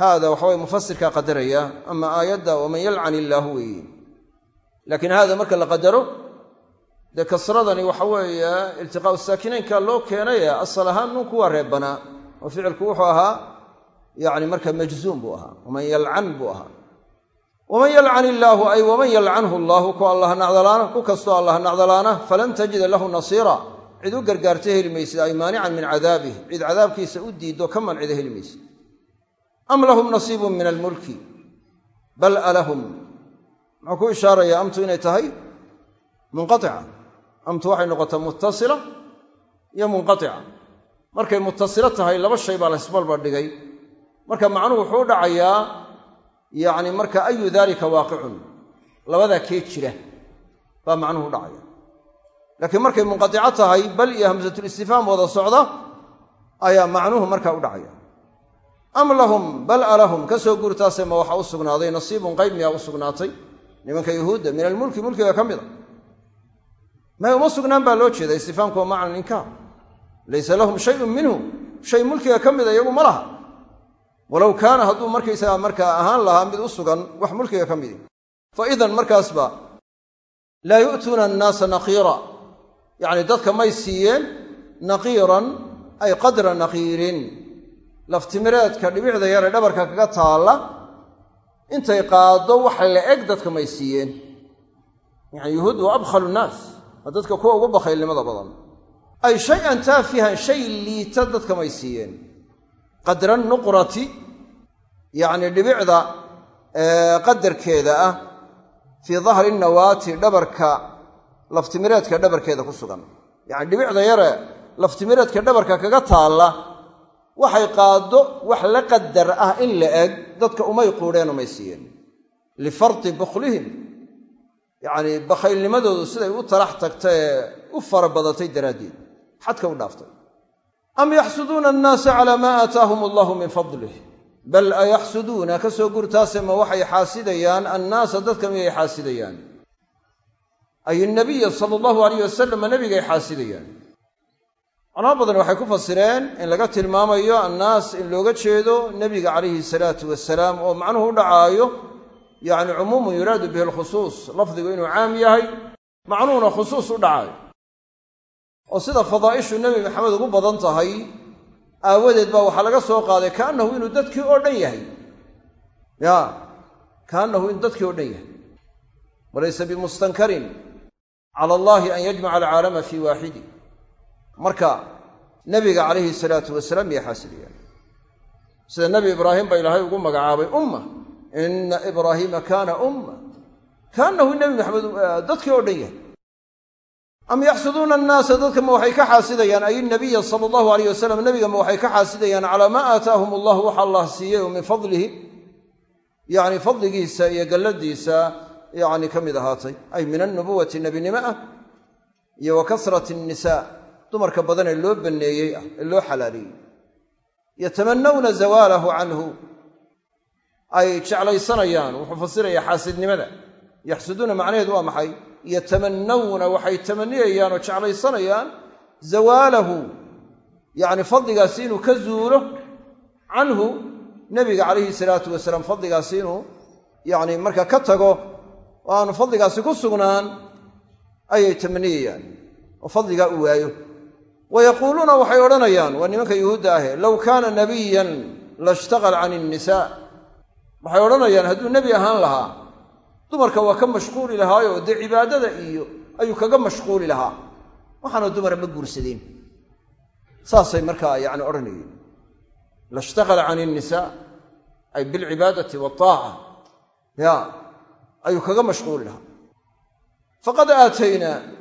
Speaker 1: Haada waxaweye mufasirkaa qadaraya ama aayadda waman yalcan illaahu weeye laakiin haada marka la qadaro dee kasradani waxa weeye iltiqaa'u saakinaynka loo keenaye asal ahaan nunku waa reebanaa oo ficilku wuxuu ahaa yani marka majzuum buu ahaa waman yalcan buu ahaa. Waman yalcan illaahu ay waman yalcanhu allaahu ku allah nacdalaana ku kastoo allah nacdalaana falan tajida lahu nasiira. Cid u gargaarta heli maysid ay maanican min cadaabih cid cadaabkiisa u diiddo ka mancida heli maysid. Am muxuu ku ishaarayaa amtu inay tahay munqaica amtu waxay noqotaa muttasila iyo munqaica markay muttasilo tahay laba shay baa laysbalba dhigay. Marka macnuhu wuxuu u dhacayaa yacni marka ayu daalika waaqicun? Labadaa kee jira baa macnuhu u dhacaya. Laakiin markay munqaico tahay bal iyo hamsatulistifhaam wada socda ayaa macnuhu markaa u dhacaya. Am lahum bal alahum? Ka soo guurtaase ma waxaa u sugnaaday? Nasiibun qayb miyaa u sugnaatay nimanka yuhuudda min almulki mulkiga ka mida. May uma sugnaan baa loo jeeda istifaamku waa macna inkaar. Laysa lahum shayun minhu shay mulkiga ka mida iyagu ma laha. Walow kaana hadduu markaysagaa markaa ahaan lahaa mid u sugan wax mulkiga ka midi. Fa idan markaasba laa yu'tuuna annaasa naqiira. Yacni dadka may siiyeen naqiiran ay qadra naqiirin. Laftimireedka dhibicda yare dhabarka kaga taalla intay qaaddo wax la eg dadka may siiyeen. Yani yuhuud waa abkhalu nnaas waa dadka kuwa ugu bakhaylnimada badan. Ay shay-an taafihan shay liita dadka may siiyeen. Qadra nuqrati yacni dhibicda qadarkeeda ah fii dahri nawaati dhabarka laftimireedka dhabarkeeda ku sugan. Yacni dhibicda yare laftimireedka dhabarka kaga taalla waxay qaaddo wax la qadar ah in la eg dadka umay quudheen umay siiyeen. Lifardi bukhlihim. Yacnii bakhaylnimadoodu siday u talax tagta ee u fara badatay daraaddeed. Xadka u dhaaftay. Am yaxsuduuna annaasa calaa maa aataahum allahu min fadlih? Bal ayaxsuduuna ka soo gurtaase ma waxay xaasidayaan? Annaasa dadka miyay xaasidayaan? Ay nabiya sala allahu alayh wasalam nebigay xaasidayaan culamo badan waxay ku fasireen in laga tilmaamayo annaas in looga jeedo nebiga calayhi salaatu wasalaam oo macnuhu u dhacaayo yacni cumuumun yuraadu bihi alkhusuus lafdigu inuu caam yahay macnuhuna khusuus u dhacaayo. Oo sida fadaa'ishu nebi maxamed ugu badan tahay aawadeed baa waxaa laga soo qaaday kaannahu inuu dadkii oo dhan yahay. Ya kaannahu inuu dadkii oo dhan yahay. Walaysa bimustankarin cala allahi an yajmaca alcaalama fii waaxidi marka nebiga calayhi salaatu wasalaam yay xaasidayaan sida nebi ibraahim ba ilaahay ugu magacaabay umma. Ina ibraahiima kaana umma. Kaannahu nebi maxamed dadkii oo dhan yahay. Am yaxsuduuna annaasa dadka ma waxay ka xaasidayaan? Ay nabiya sala allahu alayh wasalam nebiga ma waxay ka xaasidayaan? Calaa maa aataahum allahu waxa allah siiyey oo min fadlihi. Yacni fadligiisa iyo galladiisa yacni ka mid ahaatay. Ay min annubuwati nebinimo ah iyo wa kasrati annisaa dumarka badan ee loo banneeyey ah ee loo xalaaleeyey yatamannawna zawaalahu canhu. Ay jeclaysanayaan wuxuu fasirayaa xaasidnimada. Yaxsuduuna macnaheedu waa maxay? Yatamannawna waxay tamaniyayaan oo jeclaysanayaan zawaalahu. Yacni fadligaasi inuu ka zuulo canhu nebiga calayhi salaatu wasalaam fadligaasi inuu yacni marka ka tago oo aanu fadligaasi ku sugnaan ayay tamaniyayaan oo fadligaa u waayo wa yaquuluuna waxay odhanayaan waa nimanka yuhuudda ahe low kaana nabiyan lashtaqal can innisaa waxay odhanayaan hadduu nebi ahaan lahaa dumarka waa ka mashquuli lahaayo dee cibaadada iyo ayuu kaga mashquuli lahaa waxaana dumara ma guursadeen saasay markaa yacni odhanayeen lashtaqala can innisaa ay bilcibaadati waaaca ya ayuu kaga mashquuli lahaa faqad aataynaa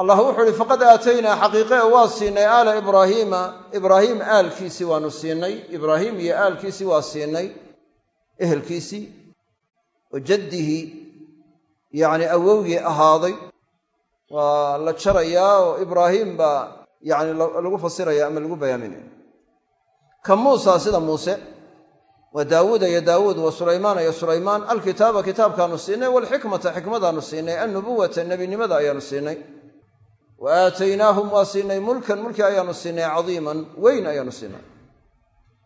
Speaker 1: allah wuxuu uhi faqad aataynaa xaqiiqe waa siinay aala ibraahiima ibraahiim aalkiisii waanu siinay ibraahiim iyo aalkiisii waa siinay ehelkiisii oo jaddihi yacni awowgii ahaaday waa la jarayaa oo ibraahiim baa yacni lagu fasiraya ama lagu bayaaminaya ka muusa sida muuse wa daawuuda iyo daawuud wa sulaymaana iyo sulaymaan alkitaaba kitaabkaanu siinay waalxikmata xikmadaanu siinay annubuwata nebinimada ayaanu siinay wa aataynaahum waa siinay mulkan mulki ayaanu siinay cadiiman weyn ayaanu siinay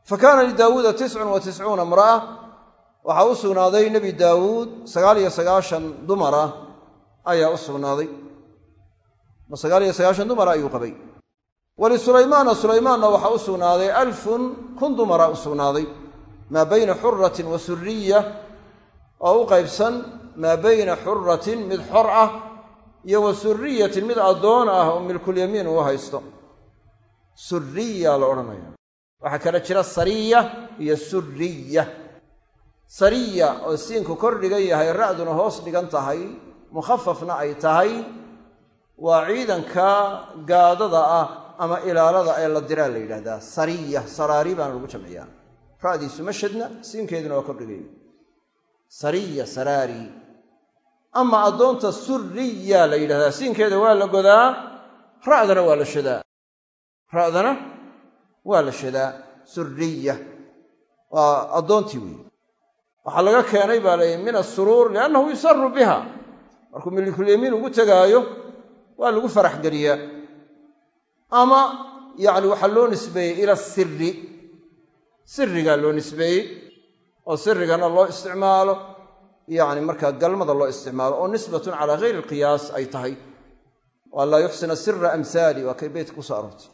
Speaker 1: fa kaana lidaawuuda tiscun wa tiscuuna imra'a waxaa u sugnaaday nebi daawuud sagaal iyo sagaashan dumara ayaa u sugnaaday ma sagaal iyo sagaashan dumara ayuu qabay wlisulaymaana sulaymaanna waxaa u sugnaaday alfun kun dumara u sugnaaday maa bayna xuratin wa suriya oo u qaybsan maa bayna xuratin mid xor ah iyo wa suriyatin mid addoon ah oo milkulyamiin uu haysto. Suriya la odhanaya waxaa kala jira sariya iyo suriya sariya oo siinku kor dhigan yahay ra'duna hoos dhigan tahay mukhafafna ay tahay waa ciidanka gaadada ah ama ilaalada ee la diraa la yidhahdaa sariya saraari baana lagu jamciyaa. Ra'diisu ma shadna siinkeeduna waa kordhigay sariya saraari ama addoonta suriya la yidhahdaa siinkeeda waa la godaa ra'dana waa la shadaa. Ra'dana waa la shadaa suriya waa addoontii weeye. Waxaa laga keenay baa layihi min asuruur liannahu yusaru biha. Markuu milikulyamiin ugu tegaayo waa lagu farax geliyaa. Ama yacni waxaa loo nisbeeyey ila siri sirigaa loo nisbeeyey oo sirigana loo isticmaalo yacni markaa galmada loo isticmaalo oo nisbatun calaa hayri alqiyaas ay tahay. Oo yuxsina sira amhaali waa kay beytka ku soo aroortay.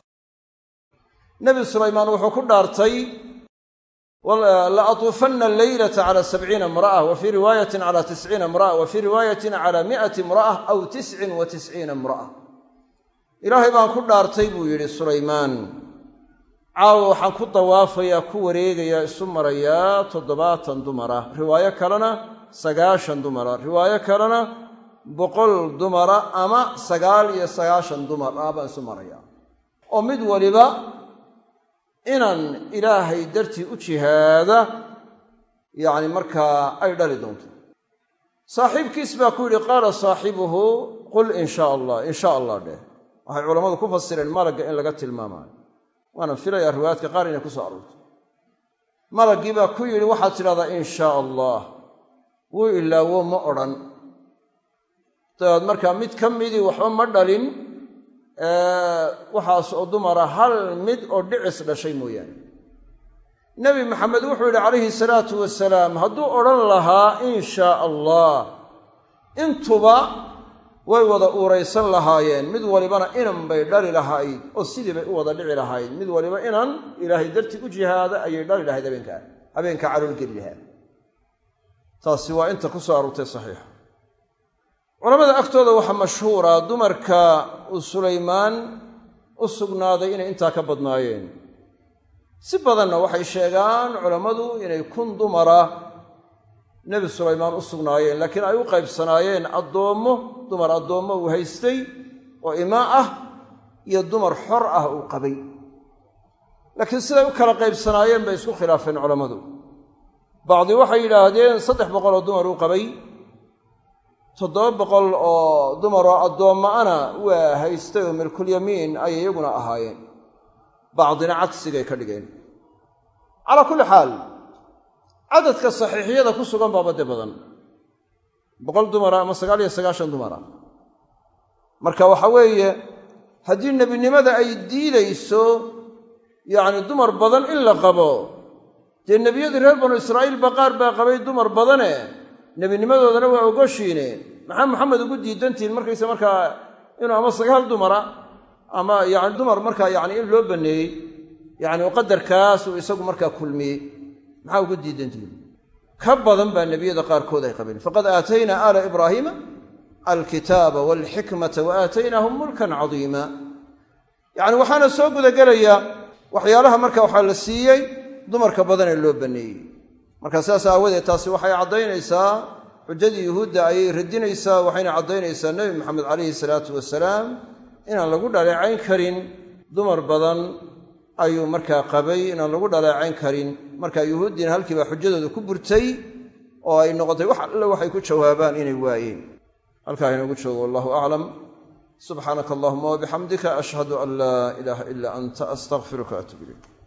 Speaker 1: Nebi sulaymaan wuxuu ku dhaartay la atuufanna alleylata cala sabciina imra'a wa fii riwaayatin cala tisciina imra'a wa fii riwaayatin cala mi'ati imra'a aw tiscin wa tisciina imra'a ilaahay baan ku dhaartay buu yidhi sulaymaan caawa waxaan ku dawaafayaa ku wareegayaa isu marayaa toddobaatan dumara. Riwaayo kalena sagaashan dumara. Riwaayo kalena boqol dumara ama sagaal iyo sagaashan dumar ah baan isu marayaa. Oo mid waliba inaan ilaahay dartii u jihaada yacni markaa ay dhali doonto. Saaxiibkiis baa ku yidhi qaala saaxibuhu qul in shaa allah in shaa allah dheh. Waxay culammadu ku fasireen malagga in laga tilmaamaayo waana filayaa riwaayaadka qaar inay ku soo aroortay malaggii baa ku yidhi waxaad tidhahdaa in shaa allah wuu ilaawo ma odhan. Dabeed markaa mid ka midii waxba ma dhalin waxaas oo dumara hal mid oo dhicis dhashay mooyaane. Nebi maxamed wuxuu yidhi calayhi salaatu wasalaam hadduu odhan lahaa in shaa allah intuba way wada uuraysan lahaayeen. Mid walibana inan bay dhali lahayd oo sidii bay u wada dhici lahayd. Mid waliba inan ilaahay dartii u jihaada ayay dhali lahayd habeenkaa habeenkaa caloolgeli lahaa taasi waa inta ku soo aroortay saxiixa culamada agtooda waxaa mashhuura dumarka uu sulaymaan u sugnaaday inay intaa ka badnaayeen. Si badanna waxay sheegaan culammadu inay kun dumara nebi sulaymaan u sugnaayeen laakiin ay u qaybsanaayeen addoommo dumar addoommo uu haystay oo imaa ah iyo dumar xor ah uu qabay. Laakiin siday u kala qaybsanaayeen bay isku khilaafeen culammadu bacdi waxay yidhaahdeen saddex boqol oo dumar uu qabay. Toddoba boqol oo dumaroo addoomma-ana waa haystay oo milkulyamiin ayay iyaguna ahaayeen. Bacdina cagsigay ka dhigeen. Calaa kulli xaal cadadka saxiixiyada ku sugan baa badde badan. Boqol dumara ama sagaal iyo sagaashan dumara marka waxa weeye haddii nebinimada ay diidayso yacni dumar badan in la qabo dee nebiyadii reer banu israa'iilba qaar baa qabay dumar badane nebinimadoodana waa ogoshiine. Maxaa maxamed ugu diidantihin markaysa markaa inuu ama sagaal dumara ama yani dumar markaa yani in loo baneeyey yani qadarkaas uu isagu markaa kulmiyey. Maxaa ugu diidantihin ka badan baa nebiyada qaarkood ay qabeen. Faqad aataynaa aala ibraahiima alkitaaba walxikmata wa aataynaahum mulkan cadiima. Yacni waxaana soo gudagelaya waxyaalaha marka waxaa la siiyey dumarka badan ee loo baneeyey. Marka sidaas aawadeed taasi waxay caddaynaysaa xujadii yuhuudda ayay radinaysaa waxayna caddaynaysaa nebi maxamed calayhi salaatu wasalaam inaan lagu dhaleecayn karin. Dumar badan ayuu markaa qabay inaan lagu dhaleecayn karin. Marka yuhuuddiina halkiibaa xujadooda ku burtay oo ay noqotay wax alle waxay ku jawaabaan inay waayeen. Halkaa inoogu joogo wallahu aclam. Subxaanaka allahuma wabixamdika ashhadu an laa ilaaha ilaa anta astaqfiruka atub ilayk